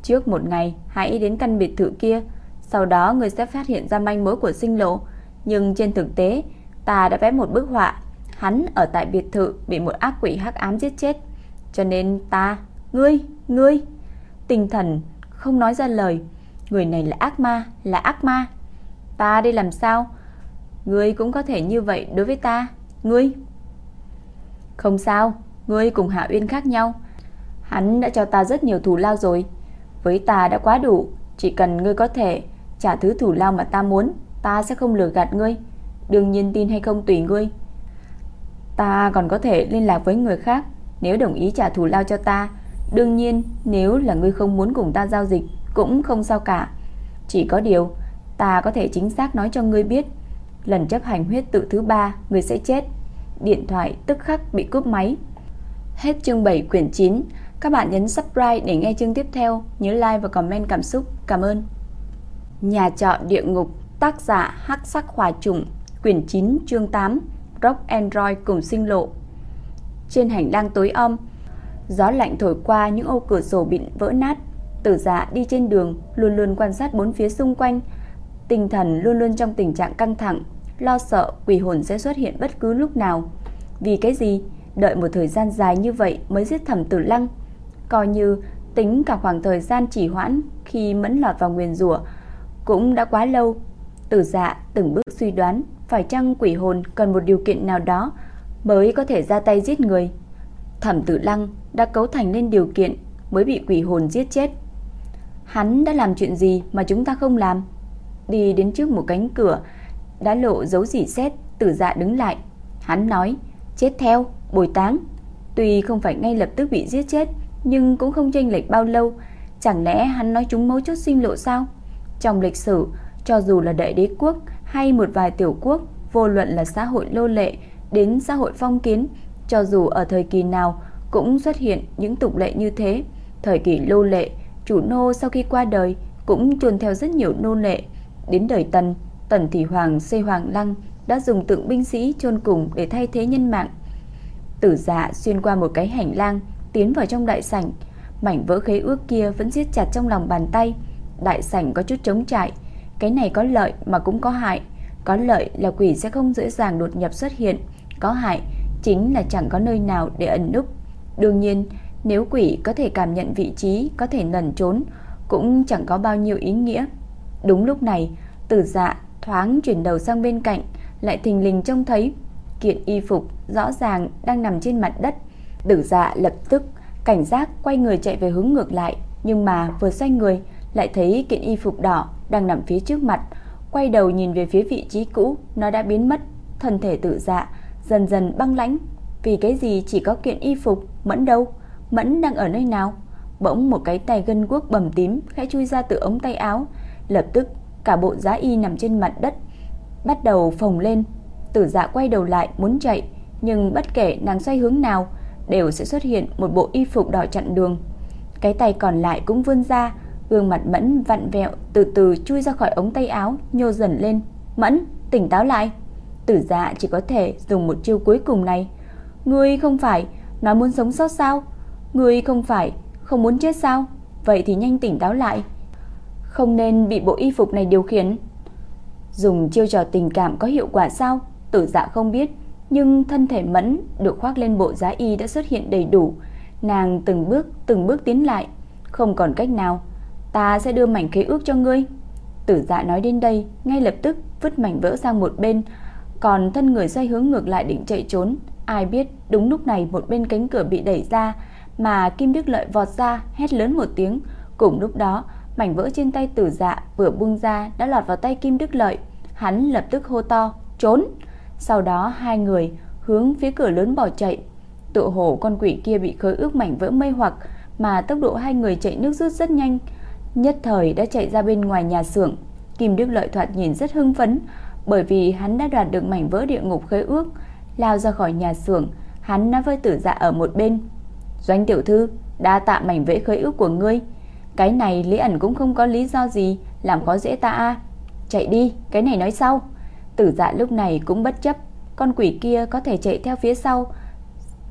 Trước một ngày, hãy đến căn biệt thự kia. Sau đó người sẽ phát hiện ra manh mối của sinh lộ. Nhưng trên thực tế, ta đã vẽ một bức họa. Hắn ở tại biệt thự bị một ác quỷ hắc ám giết chết. Cho nên ta, ngươi, ngươi, tinh thần không nói ra lời. Người này là ác ma, là ác ma. Ta đi làm sao? Ngươi cũng có thể như vậy đối với ta. Ngươi. Không sao, ngươi cùng Hạ Uyên khác nhau. Hắn đã cho ta rất nhiều thù lao rồi. Với ta đã quá đủ, chỉ cần ngươi có thể trả thứ thù lao mà ta muốn, ta sẽ không lừa gạt ngươi. Đương nhiên tin hay không tùy ngươi. Ta còn có thể liên lạc với người khác nếu đồng ý trả thù lao cho ta. Đương nhiên, nếu là ngươi không muốn cùng ta giao dịch cũng không sao cả. Chỉ có điều, ta có thể chính xác nói cho ngươi biết, lần chấp hành huyết tự thứ ba ngươi sẽ chết. Điện thoại tức khắc bị cướp máy. Hết chương 7 quyển 9. Các bạn nhấn subscribe để nghe chương tiếp theo, nhớ like và comment cảm xúc. Cảm ơn. Nhà trọ địa ngục, tác giả Hắc Sắc hòa Trùng, quyển 9 chương 8, Rock Android cùng sinh lộ. Trên hành lang tối om, gió lạnh thổi qua những ô cửa sổ bị vỡ nát. Tử Dạ đi trên đường luôn luôn quan sát bốn phía xung quanh, tinh thần luôn luôn trong tình trạng căng thẳng, lo sợ quỷ hồn sẽ xuất hiện bất cứ lúc nào. Vì cái gì? Đợi một thời gian dài như vậy mới giết Thẩm Tử Lăng, coi như tính cả khoảng thời gian chỉ hoãn khi mẫn lọt vào nguyền rủa cũng đã quá lâu. Tử Dạ từng bước suy đoán phải chăng quỷ hồn cần một điều kiện nào đó mới có thể ra tay giết người. Thẩm Tử Lăng đã cấu thành lên điều kiện mới bị quỷ hồn giết chết. Hắn đã làm chuyện gì mà chúng ta không làm? Đi đến trước một cánh cửa, đã lộ dấu dỉ xét, Tử Dạ đứng lại. Hắn nói, chết theo, bồi táng. Tuy không phải ngay lập tức bị giết chết, nhưng cũng không chênh lệch bao lâu. Chẳng lẽ hắn nói chúng mấu chốt sinh lộ sao? Trong lịch sử, cho dù là đại đế quốc hay một vài tiểu quốc, vô luận là xã hội lô lệ đến xã hội phong kiến, cho dù ở thời kỳ nào cũng xuất hiện những tục lệ như thế. Thời kỳ lô lệ, chủ nô sau khi qua đời cũng chôn theo rất nhiều nô lệ, Đến đời Tần, Tần Thị Hoàng xây Hoàng Lăng đã dùng tượng binh sĩ chôn cùng để thay thế nhân mạng. Tử dạ xuyên qua một cái hành lang, tiến vào trong đại sảnh, mảnh vỡ khế ước kia vẫn siết chặt trong lòng bàn tay. Đại sảnh có chút trống trải, cái này có lợi mà cũng có hại. Có lợi là quỷ sẽ không dễ dàng đột nhập xuất hiện, có hại chính là chẳng có nơi nào để ẩn núp. Đương nhiên, nếu quỷ có thể cảm nhận vị trí, có thể lẩn trốn, cũng chẳng có bao nhiêu ý nghĩa. Đúng lúc này, tử dạ thoáng chuyển đầu sang bên cạnh, lại thình lình trông thấy kiện y phục rõ ràng đang nằm trên mặt đất. Tử dạ lập tức cảnh giác quay người chạy về hướng ngược lại, nhưng mà vừa xoay người lại thấy kiện y phục đỏ đang nằm phía trước mặt, quay đầu nhìn về phía vị trí cũ, nó đã biến mất, thân thể tử dạ dần dần băng lãnh. Vì cái gì chỉ có kiện y phục, Mẫn đâu? Mẫn đang ở nơi nào? Bỗng một cái tay gân guốc bầm tím khẽ chui ra từ ống tay áo, lập tức cả bộ giá y nằm trên mặt đất, bắt đầu phồng lên. Tử Dạ quay đầu lại muốn chạy, nhưng bất kể nàng xoay hướng nào, đều sẽ xuất hiện một bộ y phục đỏ chặn đường. Cái tay còn lại cũng vươn ra, gương mặt Mẫn vặn vẹo từ từ chui ra khỏi ống tay áo, nhô dần lên. "Mẫn, tỉnh táo lại." Tử Dạ chỉ có thể dùng một chiêu cuối cùng này. "Ngươi không phải nói muốn sống sót sao? Ngươi không phải không muốn chết sao? Vậy thì nhanh tỉnh táo lại." Không nên bị bộ y phục này điều khiển. Dùng chiêu trò tình cảm có hiệu quả sao? Tử Dạ không biết, nhưng thân thể Mẫn được khoác lên bộ giá y đã xuất hiện đầy đủ. Nàng từng bước từng bước tiến lại, không còn cách nào, ta sẽ đưa mảnh khế ước cho ngươi. Tử Dạ nói đến đây, ngay lập tức vứt mảnh vỡ sang một bên, còn thân người xoay hướng ngược lại định chạy trốn. Ai biết, đúng lúc này một bên cánh cửa bị đẩy ra, mà Kim Đức Lợi vọt ra, hét lớn một tiếng. Cùng lúc đó, mảnh vỡ trên tay Tử Dạ vừa buông ra đã lọt vào tay Kim Đức Lợi. Hắn lập tức hô to, "Trốn!" Sau đó hai người hướng phía cửa lớn bỏ chạy. Tự hồ con quỷ kia bị khơi ước mảnh vỡ mây hoặc mà tốc độ hai người chạy nước rút rất nhanh, nhất thời đã chạy ra bên ngoài nhà xưởng. Kim Đức Lợi thoạt nhìn rất hưng phấn, bởi vì hắn đã đoạt được mảnh vỡ địa ngục khế ước, lao ra khỏi nhà xưởng, hắn nắm với Tử Dạ ở một bên, "Doanh tiểu thư, đa tạ mảnh vỡ khế ước của ngươi." Cái này Lý ẩn cũng không có lý do gì làm khó dễ ta a. Chạy đi, cái này nói sau. Tử Dạ lúc này cũng bất chấp, con quỷ kia có thể chạy theo phía sau.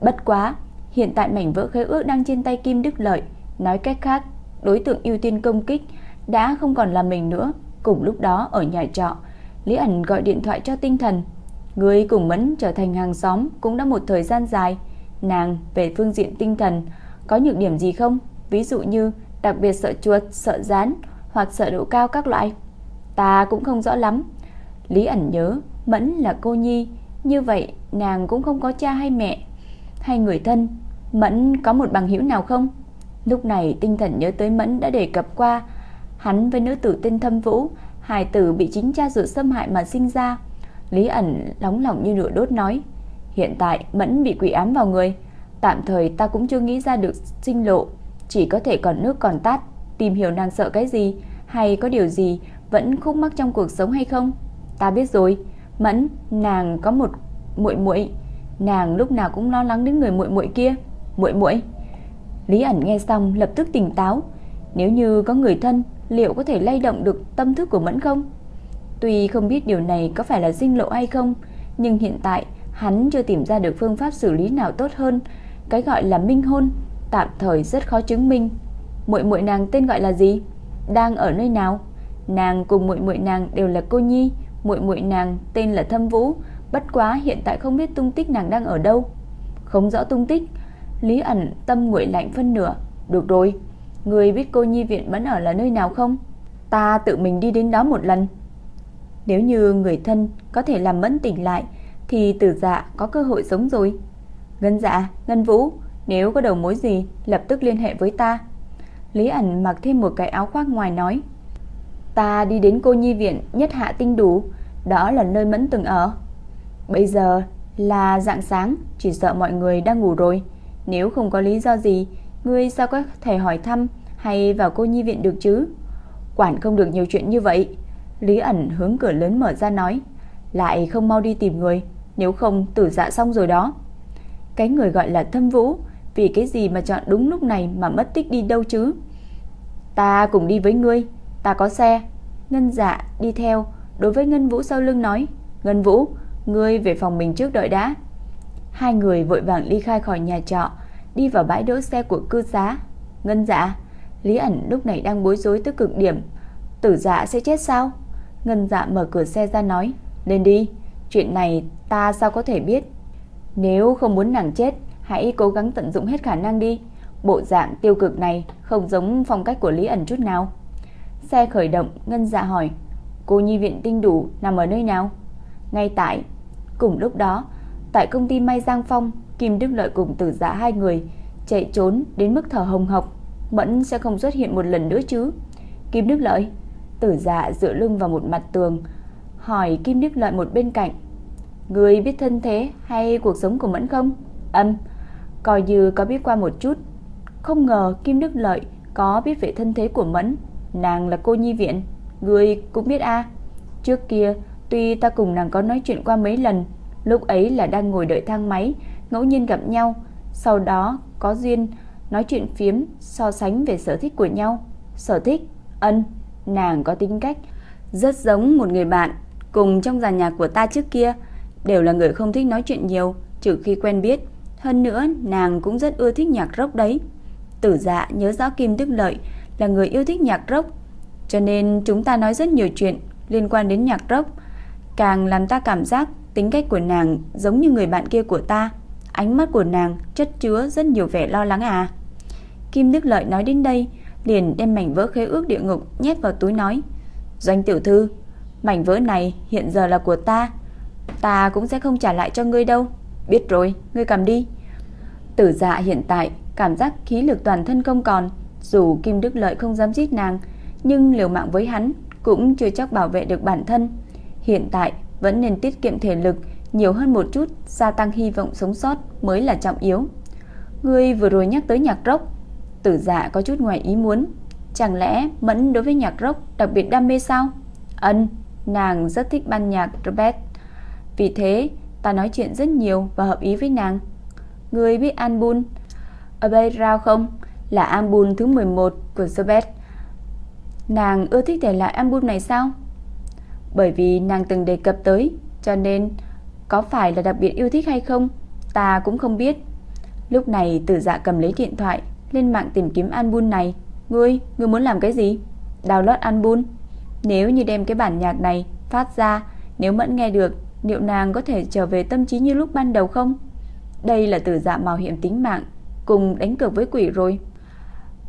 Bất quá, hiện tại mảnh vỡ khế ước đang trên tay Kim Đức Lợi, nói cách khác, đối tượng ưu tiên công kích đã không còn là mình nữa. Cùng lúc đó ở nhà trọ, Lý ẩn gọi điện thoại cho tinh thần. Người cùng Mẫn trở thành hàng xóm cũng đã một thời gian dài. Nàng về phương diện tinh thần có nhược điểm gì không? Ví dụ như đặc biệt sợ chuột, sợ rán hoặc sợ độ cao các loại. Ta cũng không rõ lắm. Lý ẩn nhớ, Mẫn là cô nhi, như vậy nàng cũng không có cha hay mẹ, hay người thân. Mẫn có một bằng hữu nào không? Lúc này tinh thần nhớ tới Mẫn đã đề cập qua, hắn với nữ tử tên Thâm Vũ, hài tử bị chính cha ruột xâm hại mà sinh ra. Lý ẩn nóng lòng như lửa đốt nói, hiện tại Mẫn bị quỷ ám vào người, tạm thời ta cũng chưa nghĩ ra được sinh lộ, chỉ có thể còn nước còn tát, tìm hiểu nàng sợ cái gì, hay có điều gì vẫn khúc mắc trong cuộc sống hay không. Ta biết rồi, Mẫn, nàng có một muội muội, nàng lúc nào cũng lo lắng đến người muội muội kia. Muội muội? Lý ẩn nghe xong lập tức tỉnh táo, nếu như có người thân, liệu có thể lay động được tâm thức của Mẫn không? Tuy không biết điều này có phải là dinh lộ hay không, nhưng hiện tại hắn chưa tìm ra được phương pháp xử lý nào tốt hơn, cái gọi là minh hôn tạm thời rất khó chứng minh. Muội muội nàng tên gọi là gì? Đang ở nơi nào? Nàng cùng muội muội nàng đều là cô nhi, muội muội nàng tên là Thâm Vũ, bất quá hiện tại không biết tung tích nàng đang ở đâu. Không rõ tung tích, Lý ẩn tâm nguội lạnh phân nửa. Được rồi, người biết cô nhi viện vẫn ở là nơi nào không? Ta tự mình đi đến đó một lần. Nếu như người thân có thể làm mẫn tỉnh lại thì tử dạ có cơ hội sống rồi. Ngân dạ, Ngân Vũ, nếu có đầu mối gì, lập tức liên hệ với ta. Lý ẩn mặc thêm một cái áo khoác ngoài nói. Ta đi đến cô nhi viện nhất hạ tinh đủ, đó là nơi mẫn từng ở. Bây giờ là dạng sáng, chỉ sợ mọi người đang ngủ rồi. Nếu không có lý do gì, ngươi sao có thể hỏi thăm hay vào cô nhi viện được chứ? Quản không được nhiều chuyện như vậy. Lý ẩn hướng cửa lớn mở ra nói. Lại không mau đi tìm người, nếu không tử dạ xong rồi đó. Cái người gọi là thâm vũ vì cái gì mà chọn đúng lúc này mà mất tích đi đâu chứ? Ta cùng đi với ngươi, ta có xe. Ngân Dạ đi theo, đối với Ngân Vũ sau lưng nói, "Ngân Vũ, ngươi về phòng mình trước đợi đã." Hai người vội vàng ly khai khỏi nhà trọ, đi vào bãi đỗ xe của cư xá. Ngân Dạ, Lý ẩn lúc này đang bối rối tới cực điểm. Tử Dạ sẽ chết sao? Ngân Dạ mở cửa xe ra nói, "Lên đi, chuyện này ta sao có thể biết? Nếu không muốn nàng chết, hãy cố gắng tận dụng hết khả năng đi." Bộ dạng tiêu cực này không giống phong cách của Lý ẩn chút nào. Xe khởi động, Ngân Dạ hỏi, "Cô nhi viện tinh đủ nằm ở nơi nào?" Ngay tại cùng lúc đó, tại công ty May Giang Phong, Kim Đức Lợi cùng Tử Dạ hai người chạy trốn đến mức thở hồng hộc, Mẫn sẽ không xuất hiện một lần nữa chứ? Kim Đức Lợi, Tử Dạ dựa lưng vào một mặt tường, hỏi Kim Đức Lợi một bên cạnh, "Người biết thân thế hay cuộc sống của Mẫn không?" Âm, coi như có biết qua một chút. Không ngờ Kim Đức Lợi có biết về thân thế của Mẫn, nàng là cô nhi viện, ngươi cũng biết a. Trước kia, tuy ta cùng nàng có nói chuyện qua mấy lần, lúc ấy là đang ngồi đợi thang máy, ngẫu nhiên gặp nhau, sau đó có duyên nói chuyện phiếm so sánh về sở thích của nhau. Sở thích? Ân, nàng có tính cách rất giống một người bạn cùng trong dàn nhạc của ta trước kia, đều là người không thích nói chuyện nhiều, trừ khi quen biết. Hơn nữa, nàng cũng rất ưa thích nhạc rock đấy. Tử Dạ nhớ rõ Kim Đức Lợi là người yêu thích nhạc rock, cho nên chúng ta nói rất nhiều chuyện liên quan đến nhạc rock, càng làm ta cảm giác tính cách của nàng giống như người bạn kia của ta. Ánh mắt của nàng chất chứa rất nhiều vẻ lo lắng à. Kim Đức Lợi nói đến đây, liền đem mảnh vỡ khế ước địa ngục nhét vào túi nói: "Doanh tiểu thư, mảnh vỡ này hiện giờ là của ta, ta cũng sẽ không trả lại cho ngươi đâu. Biết rồi, ngươi cầm đi." Tử Dạ hiện tại cảm giác khí lực toàn thân không còn, dù Kim Đức Lợi không dám giết nàng, nhưng liều mạng với hắn cũng chưa chắc bảo vệ được bản thân. Hiện tại vẫn nên tiết kiệm thể lực nhiều hơn một chút, gia tăng hy vọng sống sót mới là trọng yếu. Ngươi vừa rồi nhắc tới nhạc rock, Tử Dạ có chút ngoài ý muốn, chẳng lẽ Mẫn đối với nhạc rock đặc biệt đam mê sao? Ân, nàng rất thích ban nhạc Robert. Vì thế, ta nói chuyện rất nhiều và hợp ý với nàng. Ngươi biết album Abbey không? Là album thứ 11 của Robert. Nàng ưa thích thể loại album này sao? Bởi vì nàng từng đề cập tới, cho nên có phải là đặc biệt yêu thích hay không, ta cũng không biết. Lúc này Tử Dạ cầm lấy điện thoại, lên mạng tìm kiếm album này. Ngươi, ngươi muốn làm cái gì? Download album. Nếu như đem cái bản nhạc này phát ra, nếu Mẫn nghe được, liệu nàng có thể trở về tâm trí như lúc ban đầu không? Đây là Tử Dạ mạo hiểm tính mạng, cùng đánh cược với quỷ rồi.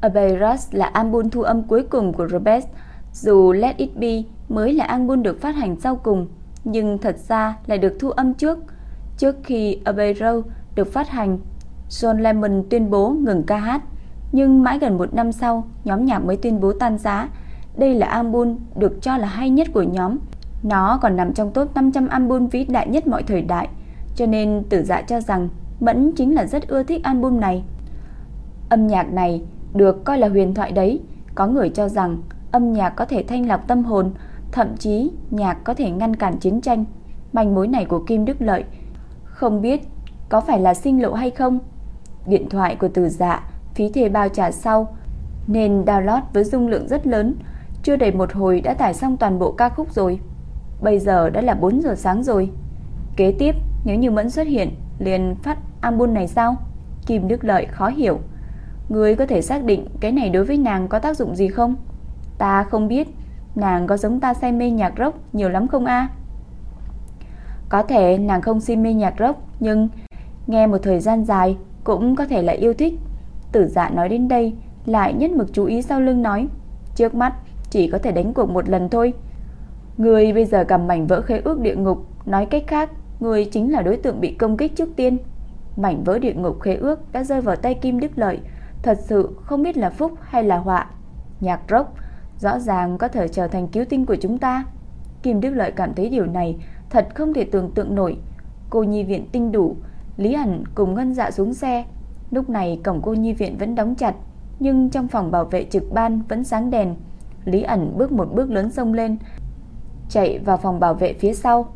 Abeirus là album thu âm cuối cùng của Robert, dù Let It Be mới là album được phát hành sau cùng, nhưng thật ra lại được thu âm trước. Trước khi Abbey được phát hành, John Lemon tuyên bố ngừng ca hát, nhưng mãi gần một năm sau, nhóm nhạc mới tuyên bố tan giá. Đây là album được cho là hay nhất của nhóm. Nó còn nằm trong top 500 album vĩ đại nhất mọi thời đại, cho nên Tử Dạ cho rằng Mẫn chính là rất ưa thích album này. Âm nhạc này được coi là huyền thoại đấy, có người cho rằng âm nhạc có thể thanh lọc tâm hồn, thậm chí nhạc có thể ngăn cản chiến tranh. Manh mối này của Kim Đức Lợi không biết có phải là sinh lộ hay không. Điện thoại của Từ Dạ phí thuê bao trả sau nên download với dung lượng rất lớn, chưa đầy một hồi đã tải xong toàn bộ ca khúc rồi. Bây giờ đã là 4 giờ sáng rồi. Kế tiếp, nếu như Mẫn xuất hiện, liền phát album này sao? Kim Đức Lợi khó hiểu. Người có thể xác định cái này đối với nàng có tác dụng gì không? Ta không biết, nàng có giống ta say mê nhạc rock nhiều lắm không a? Có thể nàng không si mê nhạc rock, nhưng nghe một thời gian dài cũng có thể là yêu thích. Tử dạ nói đến đây, lại nhất mực chú ý sau lưng nói, trước mắt chỉ có thể đánh cuộc một lần thôi. Người bây giờ cầm mảnh vỡ khế ước địa ngục, nói cách khác, người chính là đối tượng bị công kích trước tiên. Mảnh vỡ địa ngục khế ước đã rơi vào tay Kim Đức Lợi, thật sự không biết là phúc hay là họa. Nhạc rock rõ ràng có thể trở thành cứu tinh của chúng ta. Kim Đức Lợi cảm thấy điều này thật không thể tưởng tượng nổi. Cô nhi viện tinh đủ, Lý ẩn cùng Ngân Dạ xuống xe. Lúc này cổng cô nhi viện vẫn đóng chặt, nhưng trong phòng bảo vệ trực ban vẫn sáng đèn. Lý ẩn bước một bước lớn sông lên, chạy vào phòng bảo vệ phía sau.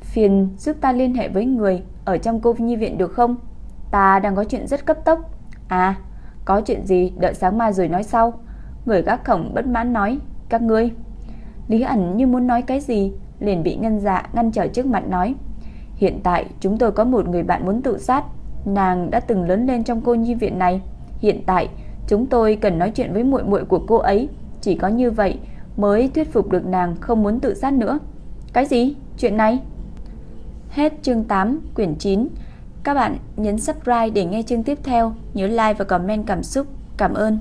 Phiền giúp ta liên hệ với người ở trong cô nhi viện được không? Ta đang có chuyện rất cấp tốc. À, có chuyện gì đợi sáng mai rồi nói sau. Người gác cổng bất mãn nói, các ngươi. Lý ẩn như muốn nói cái gì, liền bị ngân dạ ngăn trở trước mặt nói. Hiện tại chúng tôi có một người bạn muốn tự sát, nàng đã từng lớn lên trong cô nhi viện này. Hiện tại chúng tôi cần nói chuyện với muội muội của cô ấy, chỉ có như vậy mới thuyết phục được nàng không muốn tự sát nữa. Cái gì? Chuyện này? Hết chương 8, quyển 9. Các bạn nhấn subscribe để nghe chương tiếp theo, nhớ like và comment cảm xúc. Cảm ơn.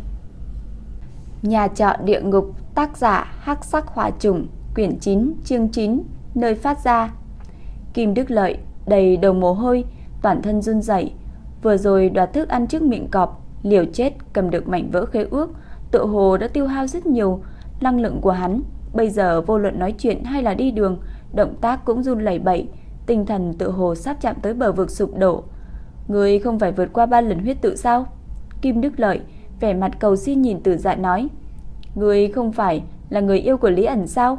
Nhà trọ địa ngục, tác giả Hắc Sắc Hỏa Trùng, quyển 9, chương 9, nơi phát ra. Kim Đức Lợi đầy đầu mồ hôi, toàn thân run rẩy, vừa rồi đoạt thức ăn trước miệng cọp, liều chết cầm được mảnh vỡ khế ước, tựa hồ đã tiêu hao rất nhiều năng lượng của hắn, bây giờ vô luận nói chuyện hay là đi đường, động tác cũng run lẩy bẩy, tinh thần tự hồ sắp chạm tới bờ vực sụp đổ. Người không phải vượt qua ba lần huyết tự sao? Kim Đức Lợi vẻ mặt cầu xin nhìn Tử Dạ nói: "Người không phải là người yêu của Lý ẩn sao?"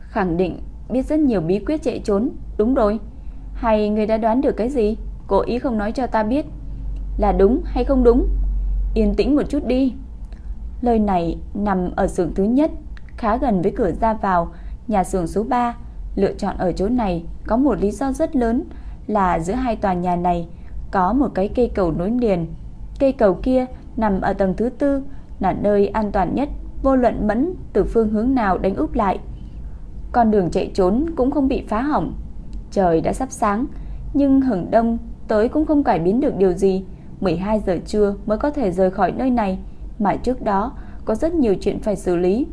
Khẳng định biết rất nhiều bí quyết chạy trốn, đúng rồi. Hay người đã đoán được cái gì? Cố ý không nói cho ta biết. Là đúng hay không đúng? Yên tĩnh một chút đi. Lời này nằm ở xưởng thứ nhất, khá gần với cửa ra vào nhà xưởng số 3. Lựa chọn ở chỗ này có một lý do rất lớn là giữa hai tòa nhà này có một cái cây cầu nối liền. Cây cầu kia nằm ở tầng thứ tư, là nơi an toàn nhất, vô luận mẫn từ phương hướng nào đánh úp lại. Con đường chạy trốn cũng không bị phá hỏng. Trời đã sắp sáng, nhưng hừng đông tới cũng không cải biến được điều gì. 12 giờ trưa mới có thể rời khỏi nơi này, mà trước đó có rất nhiều chuyện phải xử lý.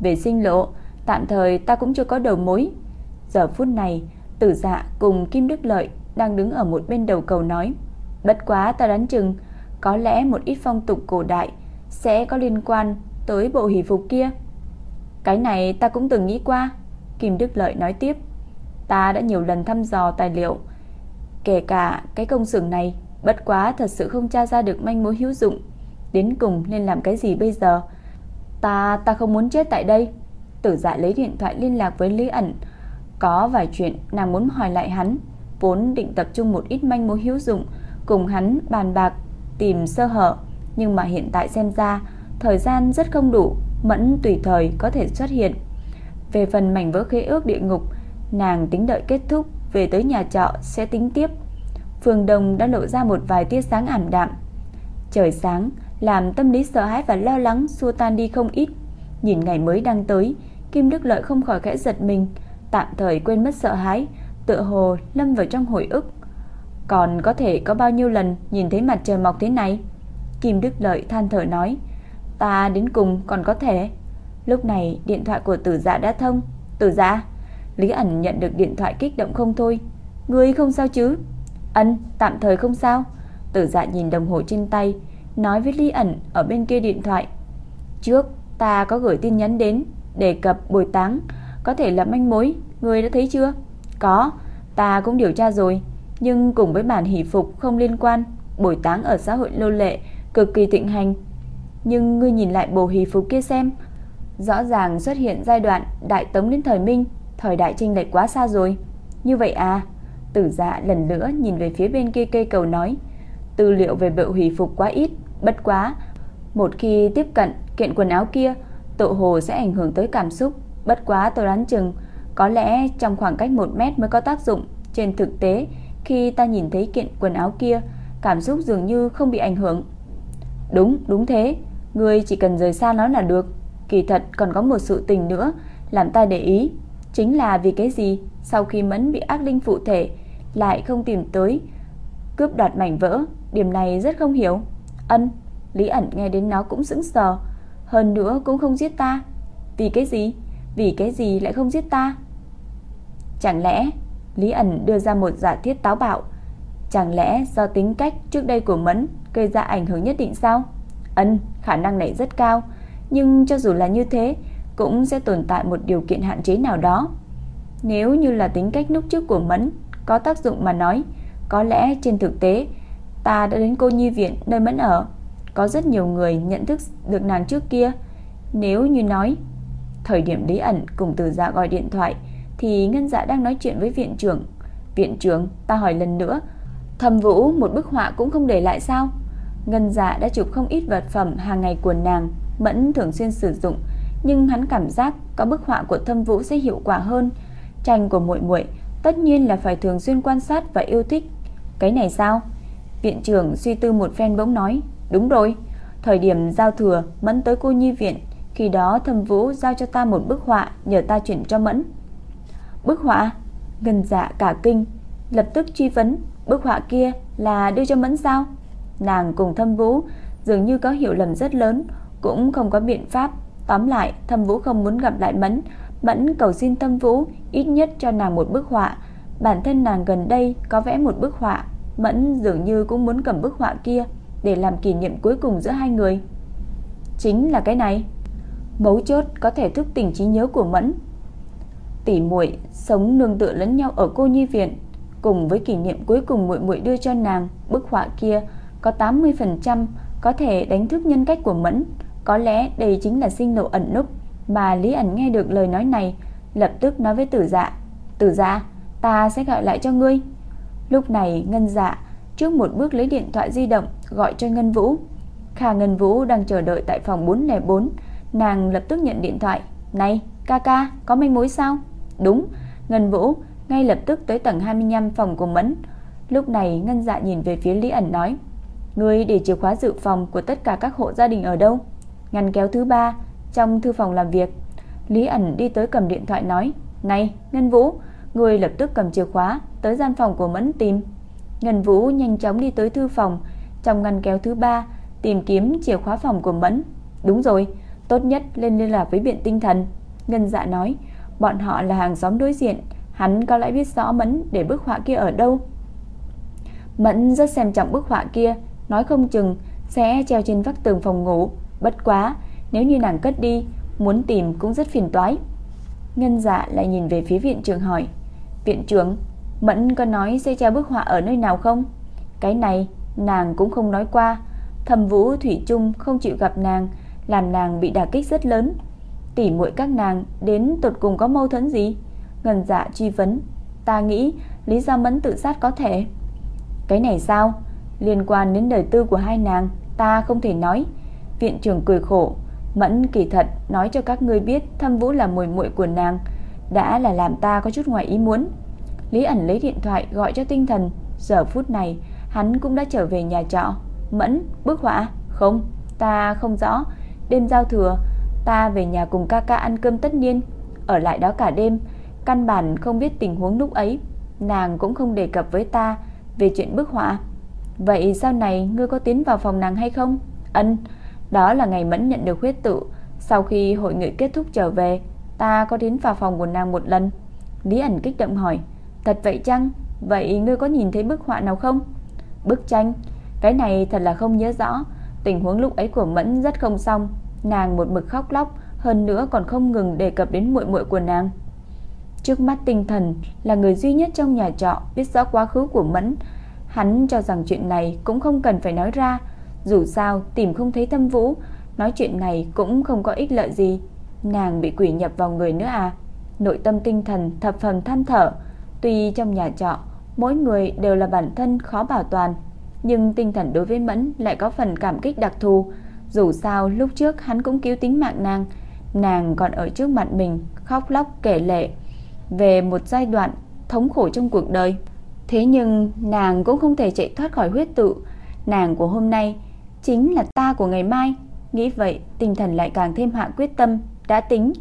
Về sinh lộ, tạm thời ta cũng chưa có đầu mối. Giờ phút này, Tử Dạ cùng Kim Đức Lợi đang đứng ở một bên đầu cầu nói: "Bất quá ta đoán chừng có lẽ một ít phong tục cổ đại sẽ có liên quan tới bộ hỷ phục kia." Cái này ta cũng từng nghĩ qua, Kim Đức Lợi nói tiếp. Ta đã nhiều lần thăm dò tài liệu, kể cả cái công xưởng này, bất quá thật sự không tra ra được manh mối hữu dụng. Đến cùng nên làm cái gì bây giờ? Ta, ta không muốn chết tại đây. Tử dạ lấy điện thoại liên lạc với Lý ẩn. Có vài chuyện nàng muốn hỏi lại hắn, vốn định tập trung một ít manh mối hữu dụng, cùng hắn bàn bạc, tìm sơ hở. Nhưng mà hiện tại xem ra, thời gian rất không đủ, mẫn tùy thời có thể xuất hiện. Về phần mảnh vỡ khế ước địa ngục, nàng tính đợi kết thúc, về tới nhà trọ sẽ tính tiếp. Phương Đông đã lộ ra một vài tia sáng ảm đạm. Trời sáng, làm tâm lý sợ hãi và lo lắng xua tan đi không ít. Nhìn ngày mới đang tới, Kim Đức Lợi không khỏi khẽ giật mình, tạm thời quên mất sợ hãi, tựa hồ lâm vào trong hồi ức. Còn có thể có bao nhiêu lần nhìn thấy mặt trời mọc thế này? Kim Đức Lợi than thở nói, ta đến cùng còn có thể. Lúc này điện thoại của tử dạ đã thông. Tử dạ, Lý ẩn nhận được điện thoại kích động không thôi. Ngươi không sao chứ? Ân, tạm thời không sao. Tử dạ nhìn đồng hồ trên tay, nói với Lý ẩn ở bên kia điện thoại. Trước, ta có gửi tin nhắn đến, đề cập bồi táng, có thể là manh mối, ngươi đã thấy chưa? Có, ta cũng điều tra rồi, nhưng cùng với bản hỷ phục không liên quan, bồi táng ở xã hội lô lệ cực kỳ thịnh hành. Nhưng ngươi nhìn lại bộ hỷ phục kia xem, rõ ràng xuất hiện giai đoạn đại tống đến thời Minh, thời đại chênh lệch quá xa rồi. Như vậy à? Tử Dạ lần nữa nhìn về phía bên kia cây cầu nói, tư liệu về bộ hỷ phục quá ít, bất quá một khi tiếp cận kiện quần áo kia, tự hồ sẽ ảnh hưởng tới cảm xúc, bất quá tôi đoán chừng có lẽ trong khoảng cách 1 mét mới có tác dụng, trên thực tế khi ta nhìn thấy kiện quần áo kia, cảm xúc dường như không bị ảnh hưởng. Đúng, đúng thế, ngươi chỉ cần rời xa nó là được. Kỳ thật còn có một sự tình nữa làm ta để ý, chính là vì cái gì sau khi Mẫn bị ác linh phụ thể lại không tìm tới cướp đoạt mảnh vỡ, điểm này rất không hiểu. Ân, Lý ẩn nghe đến nó cũng sững sờ, hơn nữa cũng không giết ta. Vì cái gì? Vì cái gì lại không giết ta? Chẳng lẽ Lý ẩn đưa ra một giả thiết táo bạo, chẳng lẽ do tính cách trước đây của Mẫn gây ra ảnh hưởng nhất định sao? Ân, khả năng này rất cao, nhưng cho dù là như thế, cũng sẽ tồn tại một điều kiện hạn chế nào đó. Nếu như là tính cách lúc trước của Mẫn có tác dụng mà nói, có lẽ trên thực tế ta đã đến cô nhi viện nơi Mẫn ở, có rất nhiều người nhận thức được nàng trước kia. Nếu như nói, thời điểm Lý ẩn cùng Từ ra gọi điện thoại thì Ngân Dạ đang nói chuyện với viện trưởng. Viện trưởng, ta hỏi lần nữa, Thầm Vũ một bức họa cũng không để lại sao? Ngân Dạ đã chụp không ít vật phẩm hàng ngày của nàng, Mẫn thường xuyên sử dụng, nhưng hắn cảm giác có bức họa của Thâm Vũ sẽ hiệu quả hơn. Tranh của muội muội tất nhiên là phải thường xuyên quan sát và yêu thích. Cái này sao? Viện trưởng suy tư một phen bỗng nói, đúng rồi, thời điểm giao thừa Mẫn tới cô nhi viện, khi đó Thâm Vũ giao cho ta một bức họa nhờ ta chuyển cho Mẫn. Bức họa? Ngân dạ cả kinh, lập tức truy vấn, bức họa kia là đưa cho Mẫn sao? Nàng cùng Thâm Vũ dường như có hiểu lầm rất lớn, cũng không có biện pháp. Tóm lại, Thâm Vũ không muốn gặp lại Mẫn, Mẫn cầu xin Thâm Vũ ít nhất cho nàng một bức họa. Bản thân nàng gần đây có vẽ một bức họa, Mẫn dường như cũng muốn cầm bức họa kia để làm kỷ niệm cuối cùng giữa hai người. Chính là cái này. Mấu chốt có thể thức tỉnh trí nhớ của Mẫn. Tỷ muội sống nương tựa lẫn nhau ở cô nhi viện, cùng với kỷ niệm cuối cùng muội muội đưa cho nàng, bức họa kia có 80% có thể đánh thức nhân cách của Mẫn. Có lẽ đây chính là sinh lộ ẩn núp mà Lý ẩn nghe được lời nói này, lập tức nói với Tử Dạ, "Tử Dạ, ta sẽ gọi lại cho ngươi." Lúc này Ngân Dạ trước một bước lấy điện thoại di động gọi cho Ngân Vũ. Kha Ngân Vũ đang chờ đợi tại phòng 404, nàng lập tức nhận điện thoại, "Này, ca ca, có manh mối sao?" "Đúng." Ngân Vũ ngay lập tức tới tầng 25 phòng của Mẫn. Lúc này Ngân Dạ nhìn về phía Lý ẩn nói, Ngươi để chìa khóa dự phòng của tất cả các hộ gia đình ở đâu? Ngăn kéo thứ ba trong thư phòng làm việc. Lý ẩn đi tới cầm điện thoại nói, Này, Ngân Vũ, ngươi lập tức cầm chìa khóa tới gian phòng của Mẫn tìm. Ngân Vũ nhanh chóng đi tới thư phòng, trong ngăn kéo thứ ba tìm kiếm chìa khóa phòng của Mẫn. Đúng rồi, tốt nhất lên liên lạc với viện tinh thần. Ngân dạ nói, bọn họ là hàng xóm đối diện, hắn có lẽ biết rõ Mẫn để bức họa kia ở đâu. Mẫn rất xem trọng bức họa kia, nói không chừng sẽ treo trên vách tường phòng ngủ. Bất quá, nếu như nàng cất đi, muốn tìm cũng rất phiền toái. Ngân dạ lại nhìn về phía viện trưởng hỏi, viện trưởng, Mẫn có nói sẽ treo bức họa ở nơi nào không? Cái này nàng cũng không nói qua. Thẩm Vũ Thủy Trung không chịu gặp nàng, làm nàng bị đả kích rất lớn. Tỷ muội các nàng đến tột cùng có mâu thuẫn gì? Ngân dạ truy vấn, ta nghĩ Lý Gia Mẫn tự sát có thể. Cái này sao? Liên quan đến đời tư của hai nàng, ta không thể nói. Viện trưởng cười khổ, Mẫn kỳ thật nói cho các ngươi biết Thâm Vũ là mùi muội của nàng, đã là làm ta có chút ngoài ý muốn. Lý ẩn lấy điện thoại gọi cho tinh thần, giờ phút này hắn cũng đã trở về nhà trọ. Mẫn, bức họa? Không, ta không rõ. Đêm giao thừa, ta về nhà cùng ca ca ăn cơm tất niên, ở lại đó cả đêm, căn bản không biết tình huống lúc ấy, nàng cũng không đề cập với ta về chuyện bức họa. Vậy sau này ngươi có tiến vào phòng nàng hay không? Ân, đó là ngày Mẫn nhận được huyết tự. Sau khi hội nghị kết thúc trở về, ta có đến vào phòng của nàng một lần. Lý ẩn kích động hỏi, thật vậy chăng? Vậy ngươi có nhìn thấy bức họa nào không? Bức tranh, cái này thật là không nhớ rõ. Tình huống lúc ấy của Mẫn rất không xong. Nàng một mực khóc lóc, hơn nữa còn không ngừng đề cập đến muội muội của nàng. Trước mắt tinh thần là người duy nhất trong nhà trọ biết rõ quá khứ của Mẫn, Hắn cho rằng chuyện này cũng không cần phải nói ra, dù sao tìm không thấy Thâm Vũ, nói chuyện này cũng không có ích lợi gì. Nàng bị quỷ nhập vào người nữa à? Nội tâm tinh thần thập phần than thở, tuy trong nhà trọ mỗi người đều là bản thân khó bảo toàn, nhưng tinh thần đối với Mẫn lại có phần cảm kích đặc thù. Dù sao lúc trước hắn cũng cứu tính mạng nàng, nàng còn ở trước mặt mình khóc lóc kể lệ. Về một giai đoạn thống khổ trong cuộc đời. Thế nhưng nàng cũng không thể chạy thoát khỏi huyết tự. Nàng của hôm nay chính là ta của ngày mai. Nghĩ vậy tinh thần lại càng thêm hạ quyết tâm Đã tính.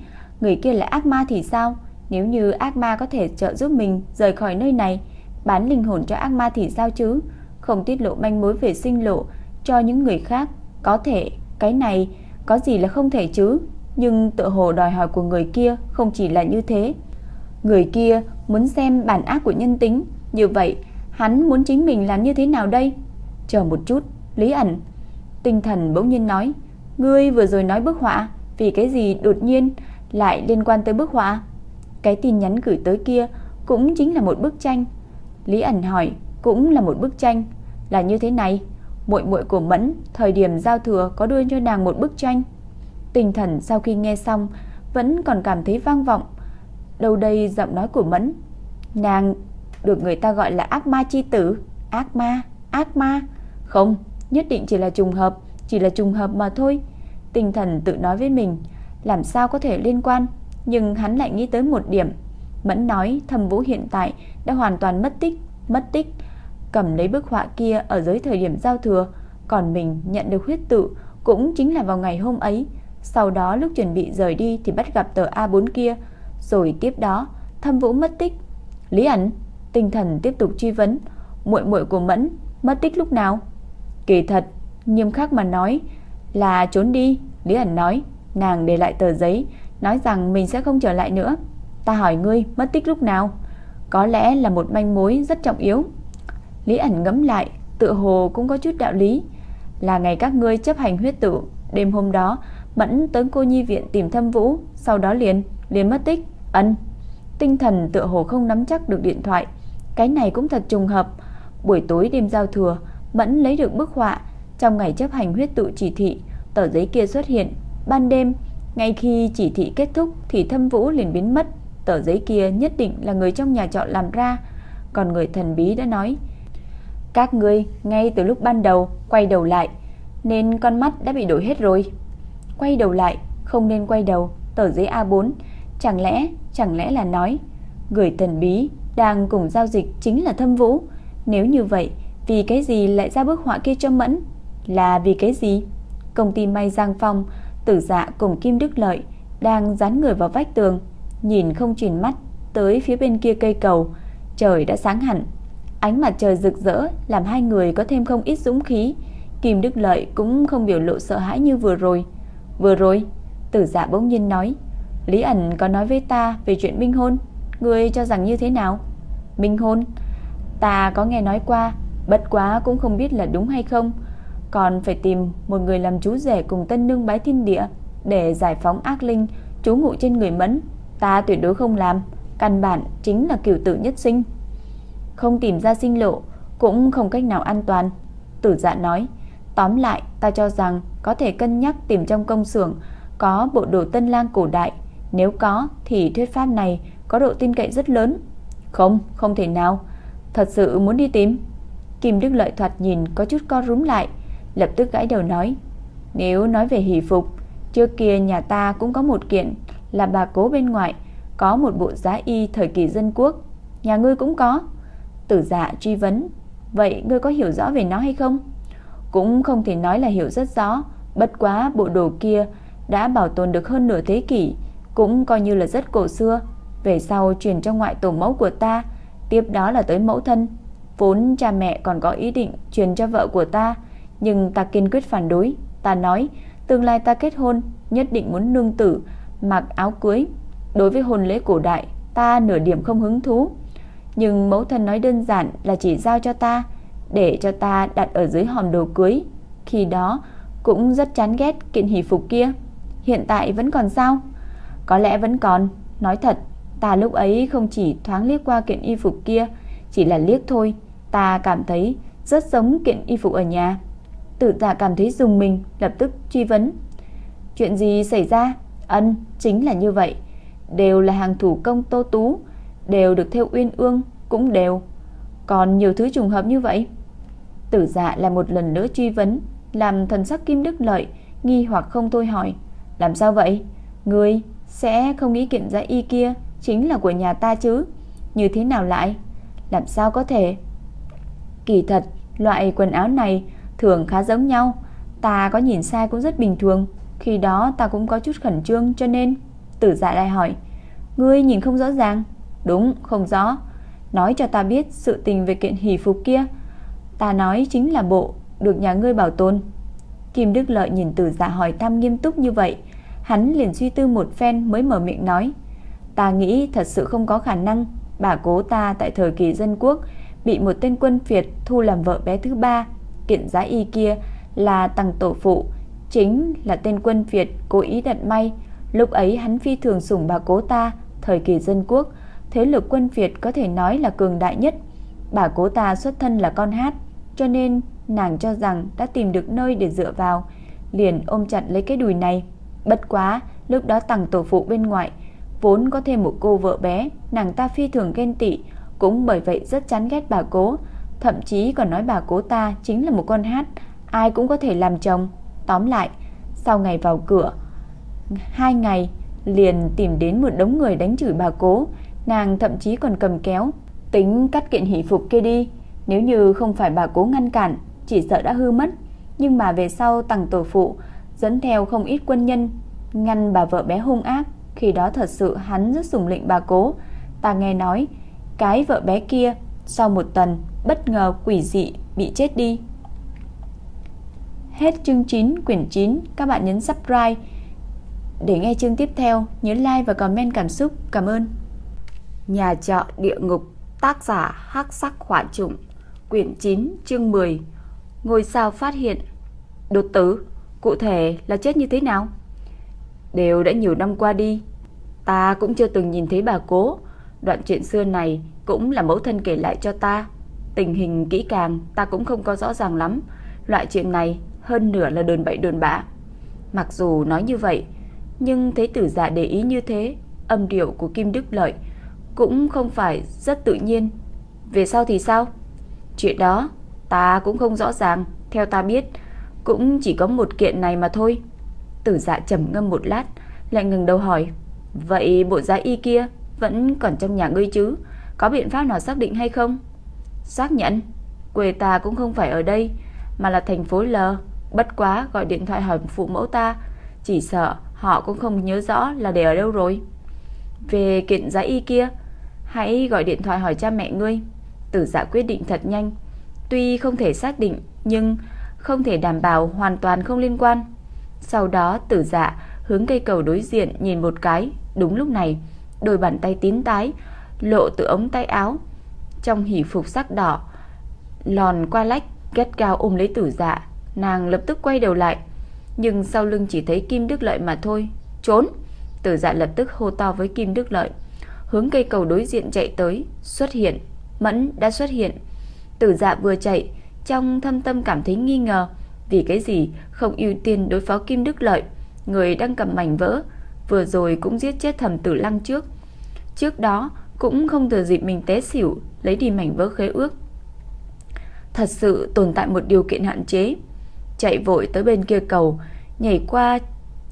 Người kia là ác ma thì sao? Nếu như ác ma có thể trợ giúp mình rời khỏi nơi này Bán linh hồn cho ác ma thì sao chứ? Không tiết lộ manh mối về sinh lộ Cho những người khác Có thể cái này có gì là không thể chứ Nhưng tự hồ đòi hỏi của người kia Không chỉ là như thế Người kia muốn xem bản ác của nhân tính như vậy, hắn muốn chính mình làm như thế nào đây? Chờ một chút, Lý ẩn. Tinh thần bỗng nhiên nói, ngươi vừa rồi nói bức họa, vì cái gì đột nhiên lại liên quan tới bức họa? Cái tin nhắn gửi tới kia cũng chính là một bức tranh. Lý ẩn hỏi, cũng là một bức tranh, là như thế này. Muội muội của Mẫn thời điểm giao thừa có đưa cho nàng một bức tranh. Tinh thần sau khi nghe xong vẫn còn cảm thấy vang vọng. Đâu đây giọng nói của Mẫn. Nàng được người ta gọi là ác ma chi tử. Ác ma, ác ma. Không, nhất định chỉ là trùng hợp, chỉ là trùng hợp mà thôi. Tinh thần tự nói với mình, làm sao có thể liên quan, nhưng hắn lại nghĩ tới một điểm. Mẫn nói Thẩm Vũ hiện tại đã hoàn toàn mất tích, mất tích, cầm lấy bức họa kia ở dưới thời điểm giao thừa, còn mình nhận được huyết tự cũng chính là vào ngày hôm ấy. Sau đó lúc chuẩn bị rời đi thì bắt gặp tờ A4 kia, rồi tiếp đó Thâm Vũ mất tích. Lý ẩn, tinh thần tiếp tục truy vấn, muội muội của Mẫn mất tích lúc nào? Kỳ thật, nghiêm khắc mà nói là trốn đi, Lý ẩn nói, nàng để lại tờ giấy, nói rằng mình sẽ không trở lại nữa. Ta hỏi ngươi mất tích lúc nào? Có lẽ là một manh mối rất trọng yếu. Lý ẩn ngẫm lại, tự hồ cũng có chút đạo lý. Là ngày các ngươi chấp hành huyết tự, đêm hôm đó Mẫn tới cô nhi viện tìm Thâm Vũ, sau đó liền liền mất tích. Ân. Tinh thần tựa hồ không nắm chắc được điện thoại. Cái này cũng thật trùng hợp. Buổi tối đêm giao thừa, Mẫn lấy được bức họa, trong ngày chấp hành huyết tự chỉ thị, tờ giấy kia xuất hiện. Ban đêm, ngay khi chỉ thị kết thúc thì Thâm Vũ liền biến mất. Tờ giấy kia nhất định là người trong nhà trọ làm ra. Còn người thần bí đã nói, các ngươi ngay từ lúc ban đầu quay đầu lại, nên con mắt đã bị đổi hết rồi. Quay đầu lại, không nên quay đầu, tờ giấy A4, chẳng lẽ, chẳng lẽ là nói người thần bí đang cùng giao dịch chính là Thâm Vũ? Nếu như vậy, vì cái gì lại ra bức họa kia cho Mẫn? Là vì cái gì? Công ty may Giang Phong, Tử Dạ cùng Kim Đức Lợi đang dán người vào vách tường, nhìn không chuyển mắt tới phía bên kia cây cầu, trời đã sáng hẳn. Ánh mặt trời rực rỡ làm hai người có thêm không ít dũng khí. Kim Đức Lợi cũng không biểu lộ sợ hãi như vừa rồi. Vừa rồi, Tử Dạ bỗng nhiên nói, Lý ẩn có nói với ta về chuyện minh hôn, ngươi cho rằng như thế nào? Minh hôn? Ta có nghe nói qua, bất quá cũng không biết là đúng hay không. Còn phải tìm một người làm chú rể cùng tân nương bái thiên địa để giải phóng ác linh trú ngụ trên người mẫn. Ta tuyệt đối không làm, căn bản chính là kiểu tử nhất sinh. Không tìm ra sinh lộ, cũng không cách nào an toàn. Tử dạ nói, tóm lại ta cho rằng có thể cân nhắc tìm trong công xưởng có bộ đồ tân lang cổ đại. Nếu có thì thuyết pháp này có độ tin cậy rất lớn. Không, không thể nào. Thật sự muốn đi tìm. Kim Đức Lợi thoạt nhìn có chút co rúm lại, lập tức gãi đầu nói. Nếu nói về hỷ phục, trước kia nhà ta cũng có một kiện là bà cố bên ngoài, có một bộ giá y thời kỳ dân quốc. Nhà ngươi cũng có. Tử dạ truy vấn. Vậy ngươi có hiểu rõ về nó hay không? Cũng không thể nói là hiểu rất rõ. Bất quá bộ đồ kia đã bảo tồn được hơn nửa thế kỷ, cũng coi như là rất cổ xưa. Về sau truyền cho ngoại tổ mẫu của ta, tiếp đó là tới mẫu thân. Vốn cha mẹ còn có ý định truyền cho vợ của ta, nhưng ta kiên quyết phản đối. Ta nói, tương lai ta kết hôn, nhất định muốn nương tử, mặc áo cưới. Đối với hôn lễ cổ đại, ta nửa điểm không hứng thú. Nhưng mẫu thân nói đơn giản là chỉ giao cho ta, để cho ta đặt ở dưới hòm đồ cưới. Khi đó, cũng rất chán ghét kiện hỷ phục kia. Hiện tại vẫn còn sao? Có lẽ vẫn còn, nói thật, ta lúc ấy không chỉ thoáng liếc qua kiện y phục kia, chỉ là liếc thôi, ta cảm thấy rất giống kiện y phục ở nhà. Tử Dạ cảm thấy dùng mình, lập tức truy vấn. Chuyện gì xảy ra? Ân, chính là như vậy, đều là hàng thủ công Tô Tú, đều được theo uyên ương, cũng đều. Còn nhiều thứ trùng hợp như vậy. Tử Dạ là một lần nữa truy vấn, làm thần sắc Kim Đức Lợi nghi hoặc không thôi hỏi, làm sao vậy? Ngươi sẽ không nghĩ kiện giá y kia chính là của nhà ta chứ? Như thế nào lại? Làm sao có thể? Kỳ thật, loại quần áo này thường khá giống nhau, ta có nhìn sai cũng rất bình thường, khi đó ta cũng có chút khẩn trương cho nên Tử Dạ lại hỏi, ngươi nhìn không rõ ràng? Đúng, không rõ. Nói cho ta biết sự tình về kiện hỷ phục kia. Ta nói chính là bộ được nhà ngươi bảo tồn. Kim Đức Lợi nhìn Tử giả hỏi thăm nghiêm túc như vậy, hắn liền suy tư một phen mới mở miệng nói: "Ta nghĩ thật sự không có khả năng, bà cố ta tại thời kỳ dân quốc bị một tên quân Việt thu làm vợ bé thứ ba, kiện giá y kia là tăng tổ phụ, chính là tên quân Việt cố ý đặt may, lúc ấy hắn phi thường sủng bà cố ta, thời kỳ dân quốc, thế lực quân Việt có thể nói là cường đại nhất. Bà cố ta xuất thân là con hát, cho nên nàng cho rằng đã tìm được nơi để dựa vào, liền ôm chặt lấy cái đùi này. Bất quá, lúc đó tầng tổ phụ bên ngoài vốn có thêm một cô vợ bé, nàng ta phi thường ghen tị, cũng bởi vậy rất chán ghét bà cố, thậm chí còn nói bà cố ta chính là một con hát, ai cũng có thể làm chồng. Tóm lại, sau ngày vào cửa, Hai ngày liền tìm đến một đống người đánh chửi bà cố, nàng thậm chí còn cầm kéo, tính cắt kiện hỷ phục kia đi, nếu như không phải bà cố ngăn cản, chỉ sợ đã hư mất. Nhưng mà về sau tầng tổ phụ dẫn theo không ít quân nhân ngăn bà vợ bé hung ác, khi đó thật sự hắn rất sủng lịnh bà cố. Ta nghe nói, cái vợ bé kia sau một tuần bất ngờ quỷ dị bị chết đi. Hết chương 9 quyển 9, các bạn nhấn subscribe để nghe chương tiếp theo, nhớ like và comment cảm xúc. Cảm ơn. Nhà trọ địa ngục, tác giả Hắc Sắc Hỏa Trụng, quyển 9, chương 10. Ngôi sao phát hiện đột tử, cụ thể là chết như thế nào? Đều đã nhiều năm qua đi, ta cũng chưa từng nhìn thấy bà cố, đoạn chuyện xưa này cũng là mẫu thân kể lại cho ta. Tình hình kỹ càng ta cũng không có rõ ràng lắm, loại chuyện này hơn nửa là đồn bậy đồn bạ. Mặc dù nói như vậy, nhưng thấy tử giả để ý như thế, âm điệu của Kim Đức Lợi cũng không phải rất tự nhiên. Về sau thì sao? Chuyện đó ta cũng không rõ ràng, theo ta biết cũng chỉ có một kiện này mà thôi. Tử dạ trầm ngâm một lát, lại ngừng đầu hỏi, vậy bộ giá y kia vẫn còn trong nhà ngươi chứ? Có biện pháp nào xác định hay không? Xác nhận, quê ta cũng không phải ở đây, mà là thành phố L. Bất quá gọi điện thoại hỏi phụ mẫu ta, chỉ sợ họ cũng không nhớ rõ là để ở đâu rồi. Về kiện giá y kia, hãy gọi điện thoại hỏi cha mẹ ngươi. Tử dạ quyết định thật nhanh, tuy không thể xác định nhưng không thể đảm bảo hoàn toàn không liên quan. Sau đó tử dạ hướng cây cầu đối diện nhìn một cái, đúng lúc này, đôi bàn tay tín tái lộ từ ống tay áo, trong hỉ phục sắc đỏ, lòn qua lách, gắt cao ôm lấy tử dạ, nàng lập tức quay đầu lại, nhưng sau lưng chỉ thấy Kim Đức Lợi mà thôi. Trốn! Tử dạ lập tức hô to với Kim Đức Lợi, hướng cây cầu đối diện chạy tới, xuất hiện. Mẫn đã xuất hiện. Tử dạ vừa chạy, trong thâm tâm cảm thấy nghi ngờ, vì cái gì không ưu tiên đối phó Kim Đức Lợi, người đang cầm mảnh vỡ, vừa rồi cũng giết chết thầm tử lăng trước. Trước đó cũng không thừa dịp mình té xỉu, lấy đi mảnh vỡ khế ước. Thật sự tồn tại một điều kiện hạn chế, chạy vội tới bên kia cầu, nhảy qua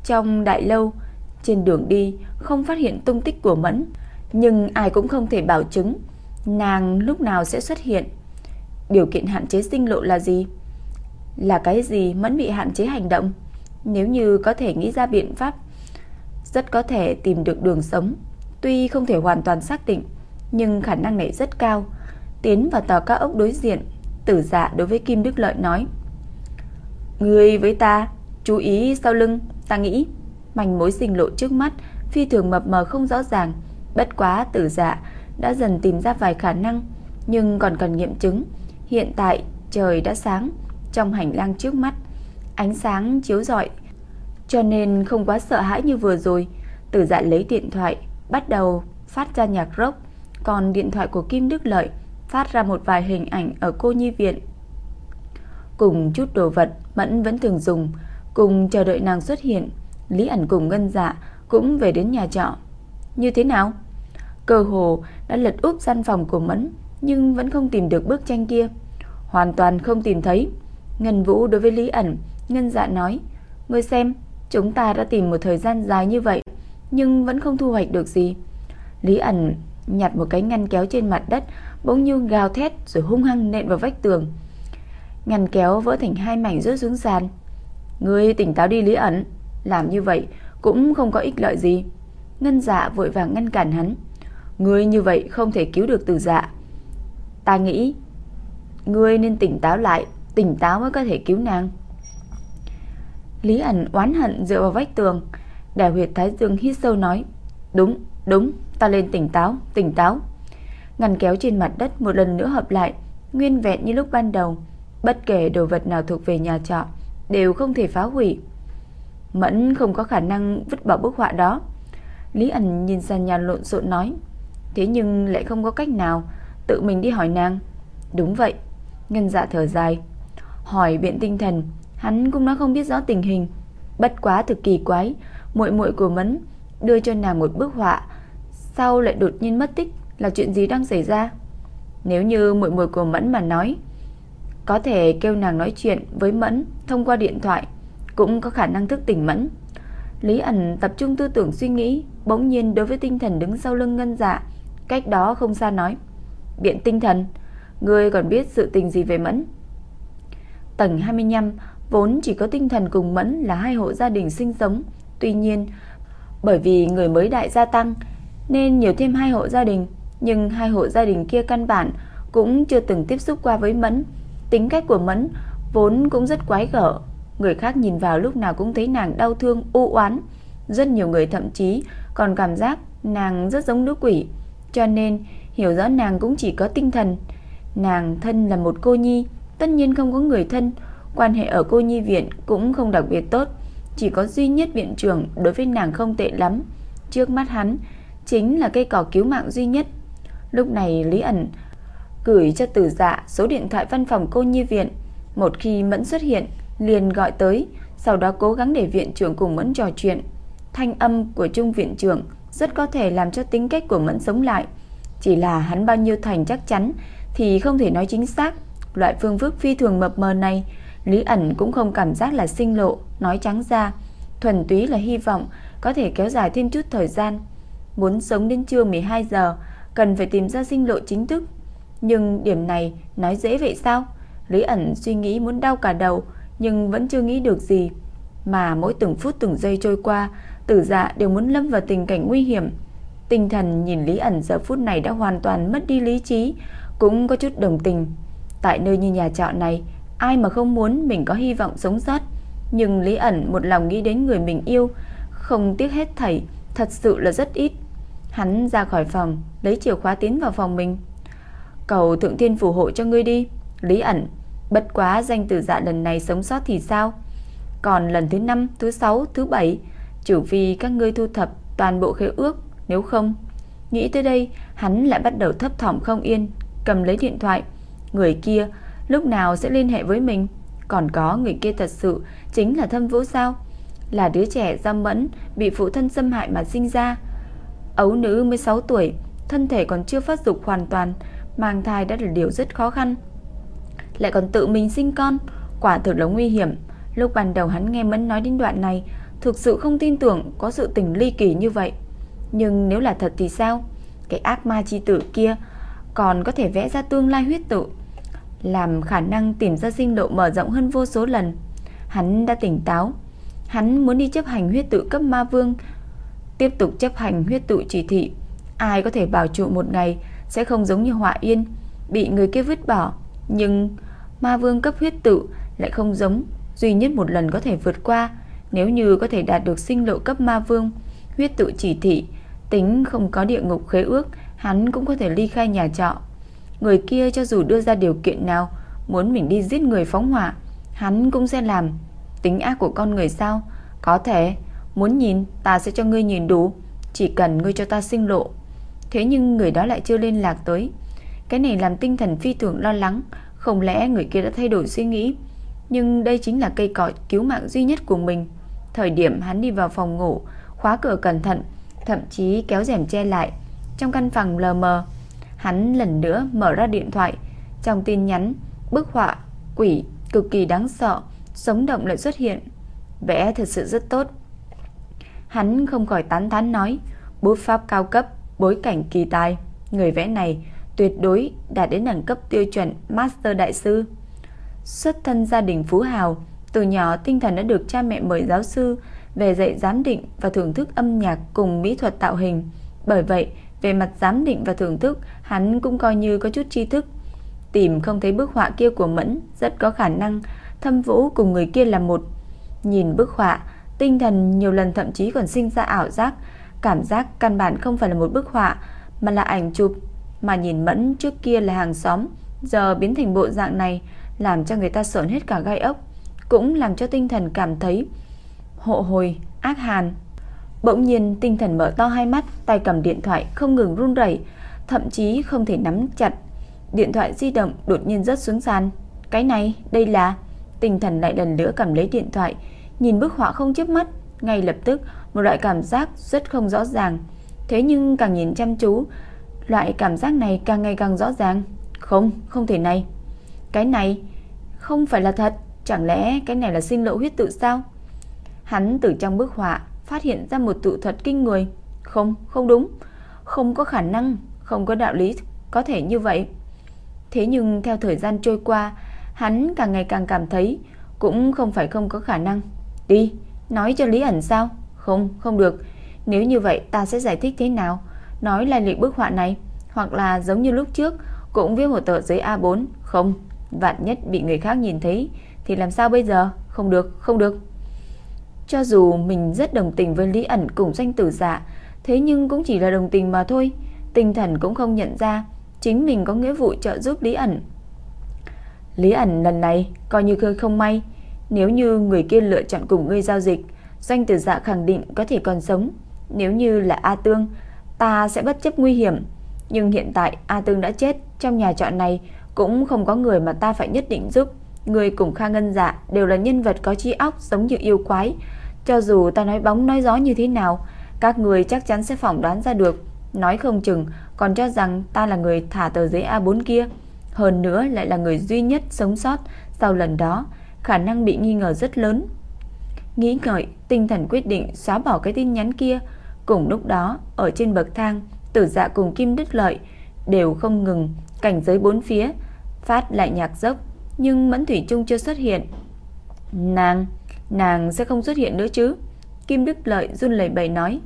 trong đại lâu, trên đường đi không phát hiện tung tích của Mẫn, nhưng ai cũng không thể bảo chứng nàng lúc nào sẽ xuất hiện. Điều kiện hạn chế sinh lộ là gì? Là cái gì Mẫn bị hạn chế hành động? Nếu như có thể nghĩ ra biện pháp, rất có thể tìm được đường sống. Tuy không thể hoàn toàn xác định, nhưng khả năng này rất cao. Tiến vào tòa cao ốc đối diện, tử dạ đối với Kim Đức Lợi nói. Người với ta, chú ý sau lưng, ta nghĩ. Mảnh mối sinh lộ trước mắt, phi thường mập mờ không rõ ràng. Bất quá tử dạ đã dần tìm ra vài khả năng, nhưng còn cần nghiệm chứng. Hiện tại trời đã sáng, trong hành lang trước mắt, ánh sáng chiếu rọi, cho nên không quá sợ hãi như vừa rồi. Tử dạ lấy điện thoại, bắt đầu phát ra nhạc rock, còn điện thoại của Kim Đức Lợi phát ra một vài hình ảnh ở cô nhi viện. Cùng chút đồ vật Mẫn vẫn thường dùng, cùng chờ đợi nàng xuất hiện, Lý ẩn cùng Ngân Dạ cũng về đến nhà trọ. Như thế nào? Cơ hồ đã lật úp gian phòng của Mẫn, nhưng vẫn không tìm được bức tranh kia. Hoàn toàn không tìm thấy. Ngân Vũ đối với Lý ẩn, Ngân Dạ nói, Ngươi xem, chúng ta đã tìm một thời gian dài như vậy, nhưng vẫn không thu hoạch được gì. Lý ẩn nhặt một cái ngăn kéo trên mặt đất, bỗng như gào thét rồi hung hăng nện vào vách tường. Ngăn kéo vỡ thành hai mảnh rớt xuống sàn. Ngươi tỉnh táo đi Lý ẩn, làm như vậy cũng không có ích lợi gì. Ngân dạ vội vàng ngăn cản hắn. Ngươi như vậy không thể cứu được từ dạ. Ta nghĩ ngươi nên tỉnh táo lại, tỉnh táo mới có thể cứu nàng. Lý ẩn oán hận dựa vào vách tường, Đại huyệt thái dương hít sâu nói, "Đúng, đúng, ta lên tỉnh táo, tỉnh táo." Ngăn kéo trên mặt đất một lần nữa hợp lại, nguyên vẹn như lúc ban đầu, bất kể đồ vật nào thuộc về nhà trọ đều không thể phá hủy. Mẫn không có khả năng vứt bỏ bức họa đó. Lý ẩn nhìn sàn nhà lộn xộn nói, thế nhưng lại không có cách nào, tự mình đi hỏi nàng. Đúng vậy, Ngân dạ thở dài. Hỏi biện tinh thần, hắn cũng nói không biết rõ tình hình. Bất quá thực kỳ quái, muội muội của Mẫn đưa cho nàng một bức họa, sau lại đột nhiên mất tích, là chuyện gì đang xảy ra? Nếu như muội muội của Mẫn mà nói, có thể kêu nàng nói chuyện với Mẫn thông qua điện thoại, cũng có khả năng thức tỉnh Mẫn. Lý ẩn tập trung tư tưởng suy nghĩ, bỗng nhiên đối với tinh thần đứng sau lưng ngân dạ, cách đó không xa nói. Biện tinh thần, ngươi còn biết sự tình gì về mẫn? Tầng 25 vốn chỉ có tinh thần cùng mẫn là hai hộ gia đình sinh sống. Tuy nhiên, bởi vì người mới đại gia tăng, nên nhiều thêm hai hộ gia đình. Nhưng hai hộ gia đình kia căn bản cũng chưa từng tiếp xúc qua với mẫn. Tính cách của mẫn vốn cũng rất quái gở. Người khác nhìn vào lúc nào cũng thấy nàng đau thương, u oán. Rất nhiều người thậm chí còn cảm giác nàng rất giống nữ quỷ. Cho nên hiểu rõ nàng cũng chỉ có tinh thần. Nàng thân là một cô nhi, tất nhiên không có người thân, quan hệ ở cô nhi viện cũng không đặc biệt tốt, chỉ có duy nhất viện trưởng đối với nàng không tệ lắm. Trước mắt hắn chính là cây cỏ cứu mạng duy nhất. Lúc này Lý ẩn gửi cho Tử Dạ số điện thoại văn phòng cô nhi viện, một khi Mẫn xuất hiện, liền gọi tới, sau đó cố gắng để viện trưởng cùng Mẫn trò chuyện. Thanh âm của trung viện trưởng rất có thể làm cho tính cách của Mẫn sống lại. Chỉ là hắn bao nhiêu thành chắc chắn thì không thể nói chính xác. Loại phương thức phi thường mập mờ này, Lý ẩn cũng không cảm giác là sinh lộ, nói trắng ra, thuần túy là hy vọng có thể kéo dài thêm chút thời gian. Muốn sống đến trưa 12 giờ, cần phải tìm ra sinh lộ chính thức. Nhưng điểm này nói dễ vậy sao? Lý ẩn suy nghĩ muốn đau cả đầu, nhưng vẫn chưa nghĩ được gì. Mà mỗi từng phút từng giây trôi qua, tử dạ đều muốn lâm vào tình cảnh nguy hiểm. Tinh thần nhìn Lý ẩn giờ phút này đã hoàn toàn mất đi lý trí, cũng có chút đồng tình. Tại nơi như nhà trọ này, ai mà không muốn mình có hy vọng sống sót. Nhưng Lý ẩn một lòng nghĩ đến người mình yêu, không tiếc hết thảy, thật sự là rất ít. Hắn ra khỏi phòng, lấy chìa khóa tiến vào phòng mình. Cầu thượng thiên phù hộ cho ngươi đi. Lý ẩn, bất quá danh tử dạ lần này sống sót thì sao? Còn lần thứ 5, thứ 6, thứ 7, trừ phi các ngươi thu thập toàn bộ khế ước, nếu không. Nghĩ tới đây, hắn lại bắt đầu thấp thỏm không yên, cầm lấy điện thoại. Người kia lúc nào sẽ liên hệ với mình? Còn có người kia thật sự chính là thâm vũ sao? Là đứa trẻ giam mẫn, bị phụ thân xâm hại mà sinh ra. Ấu nữ 16 tuổi, thân thể còn chưa phát dục hoàn toàn, mang thai đã là điều rất khó khăn. Lại còn tự mình sinh con, quả thực là nguy hiểm. Lúc ban đầu hắn nghe Mẫn nói đến đoạn này, thực sự không tin tưởng có sự tình ly kỳ như vậy. Nhưng nếu là thật thì sao? Cái ác ma chi tử kia còn có thể vẽ ra tương lai huyết tự, làm khả năng tìm ra sinh lộ mở rộng hơn vô số lần. Hắn đã tỉnh táo, hắn muốn đi chấp hành huyết tự cấp ma vương, tiếp tục chấp hành huyết tự chỉ thị. Ai có thể bảo trụ một ngày sẽ không giống như Họa Yên, bị người kia vứt bỏ, nhưng ma vương cấp huyết tự lại không giống, duy nhất một lần có thể vượt qua, nếu như có thể đạt được sinh lộ cấp ma vương, huyết tự chỉ thị, tính không có địa ngục khế ước, hắn cũng có thể ly khai nhà trọ. Người kia cho dù đưa ra điều kiện nào, muốn mình đi giết người phóng hỏa, hắn cũng sẽ làm. Tính ác của con người sao? Có thể, muốn nhìn ta sẽ cho ngươi nhìn đủ, chỉ cần ngươi cho ta sinh lộ. Thế nhưng người đó lại chưa liên lạc tới. Cái này làm tinh thần phi thường lo lắng, không lẽ người kia đã thay đổi suy nghĩ? Nhưng đây chính là cây cọ cứu mạng duy nhất của mình. Thời điểm hắn đi vào phòng ngủ, khóa cửa cẩn thận, thậm chí kéo rèm che lại. Trong căn phòng lờ mờ, hắn lần nữa mở ra điện thoại. Trong tin nhắn, bức họa, quỷ cực kỳ đáng sợ, sống động lại xuất hiện. Vẽ thật sự rất tốt. Hắn không khỏi tán thán nói, bút pháp cao cấp, bối cảnh kỳ tài. Người vẽ này tuyệt đối đạt đến đẳng cấp tiêu chuẩn Master Đại Sư. Xuất thân gia đình phú hào, từ nhỏ tinh thần đã được cha mẹ mời giáo sư về dạy giám định và thưởng thức âm nhạc cùng mỹ thuật tạo hình. Bởi vậy, về mặt giám định và thưởng thức, hắn cũng coi như có chút tri thức. Tìm không thấy bức họa kia của Mẫn, rất có khả năng thâm vũ cùng người kia là một. Nhìn bức họa, tinh thần nhiều lần thậm chí còn sinh ra ảo giác, cảm giác căn bản không phải là một bức họa, mà là ảnh chụp. Mà nhìn Mẫn trước kia là hàng xóm, giờ biến thành bộ dạng này, làm cho người ta sởn hết cả gai ốc, cũng làm cho tinh thần cảm thấy hộ hồi, ác hàn. Bỗng nhiên tinh thần mở to hai mắt, tay cầm điện thoại không ngừng run rẩy, thậm chí không thể nắm chặt. Điện thoại di động đột nhiên rớt xuống sàn. Cái này, đây là... Tinh thần lại lần nữa cầm lấy điện thoại, nhìn bức họa không chớp mắt, ngay lập tức một loại cảm giác rất không rõ ràng. Thế nhưng càng nhìn chăm chú, loại cảm giác này càng ngày càng rõ ràng. Không, không thể này. Cái này không phải là thật, chẳng lẽ cái này là sinh lộ huyết tự sao? Hắn từ trong bức họa phát hiện ra một tự thuật kinh người. Không, không đúng. Không có khả năng, không có đạo lý có thể như vậy. Thế nhưng theo thời gian trôi qua, hắn càng ngày càng cảm thấy cũng không phải không có khả năng. Đi, nói cho Lý ẩn sao? Không, không được. Nếu như vậy ta sẽ giải thích thế nào? Nói lai lịch bức họa này, hoặc là giống như lúc trước, cũng viết một tờ giấy A4. Không, vạn nhất bị người khác nhìn thấy, thì làm sao bây giờ? Không được, không được. Cho dù mình rất đồng tình với Lý ẩn cùng danh tử dạ, thế nhưng cũng chỉ là đồng tình mà thôi. Tinh thần cũng không nhận ra chính mình có nghĩa vụ trợ giúp Lý ẩn. Lý ẩn lần này coi như khơi không may, nếu như người kia lựa chọn cùng ngươi giao dịch, danh tử dạ khẳng định có thể còn sống. Nếu như là A Tương, ta sẽ bất chấp nguy hiểm. Nhưng hiện tại A Tương đã chết, trong nhà trọ này cũng không có người mà ta phải nhất định giúp. Người cùng Kha Ngân Dạ đều là nhân vật có trí óc giống như yêu quái. Cho dù ta nói bóng nói gió như thế nào, các người chắc chắn sẽ phỏng đoán ra được. Nói không chừng còn cho rằng ta là người thả tờ giấy A4 kia. Hơn nữa lại là người duy nhất sống sót sau lần đó, khả năng bị nghi ngờ rất lớn. Nghĩ ngợi, tinh thần quyết định xóa bỏ cái tin nhắn kia. Cùng lúc đó, ở trên bậc thang, tử dạ cùng Kim Đức Lợi đều không ngừng cảnh giới bốn phía, phát lại nhạc dốc, nhưng Mẫn Thủy Trung chưa xuất hiện. Nàng, nàng sẽ không xuất hiện nữa chứ? Kim Đức Lợi run lẩy bẩy nói.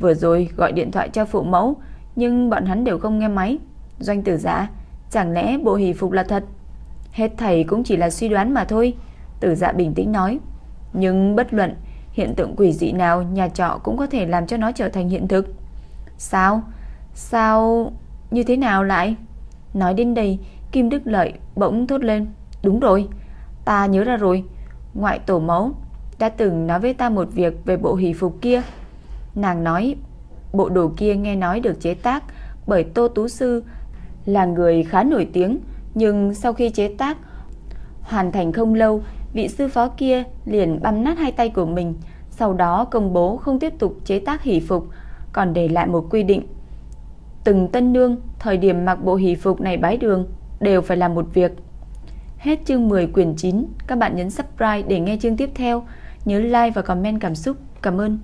Vừa rồi gọi điện thoại cho phụ mẫu, nhưng bọn hắn đều không nghe máy. Doanh tử dạ, chẳng lẽ bộ hỷ phục là thật? Hết thầy cũng chỉ là suy đoán mà thôi. Tử dạ bình tĩnh nói. Nhưng bất luận hiện tượng quỷ dị nào nhà trọ cũng có thể làm cho nó trở thành hiện thực. Sao? Sao? Như thế nào lại? Nói đến đây, Kim Đức Lợi bỗng thốt lên. Đúng rồi, ta nhớ ra rồi. Ngoại tổ mẫu đã từng nói với ta một việc về bộ hỷ phục kia. Nàng nói bộ đồ kia nghe nói được chế tác bởi Tô Tú Sư là người khá nổi tiếng, nhưng sau khi chế tác hoàn thành không lâu, vị sư phó kia liền băm nát hai tay của mình, sau đó công bố không tiếp tục chế tác hỷ phục, còn để lại một quy định. Từng tân nương thời điểm mặc bộ hỷ phục này bái đường đều phải làm một việc. Hết chương 10 quyển 9, các bạn nhấn subscribe để nghe chương tiếp theo, nhớ like và comment cảm xúc. Cảm ơn.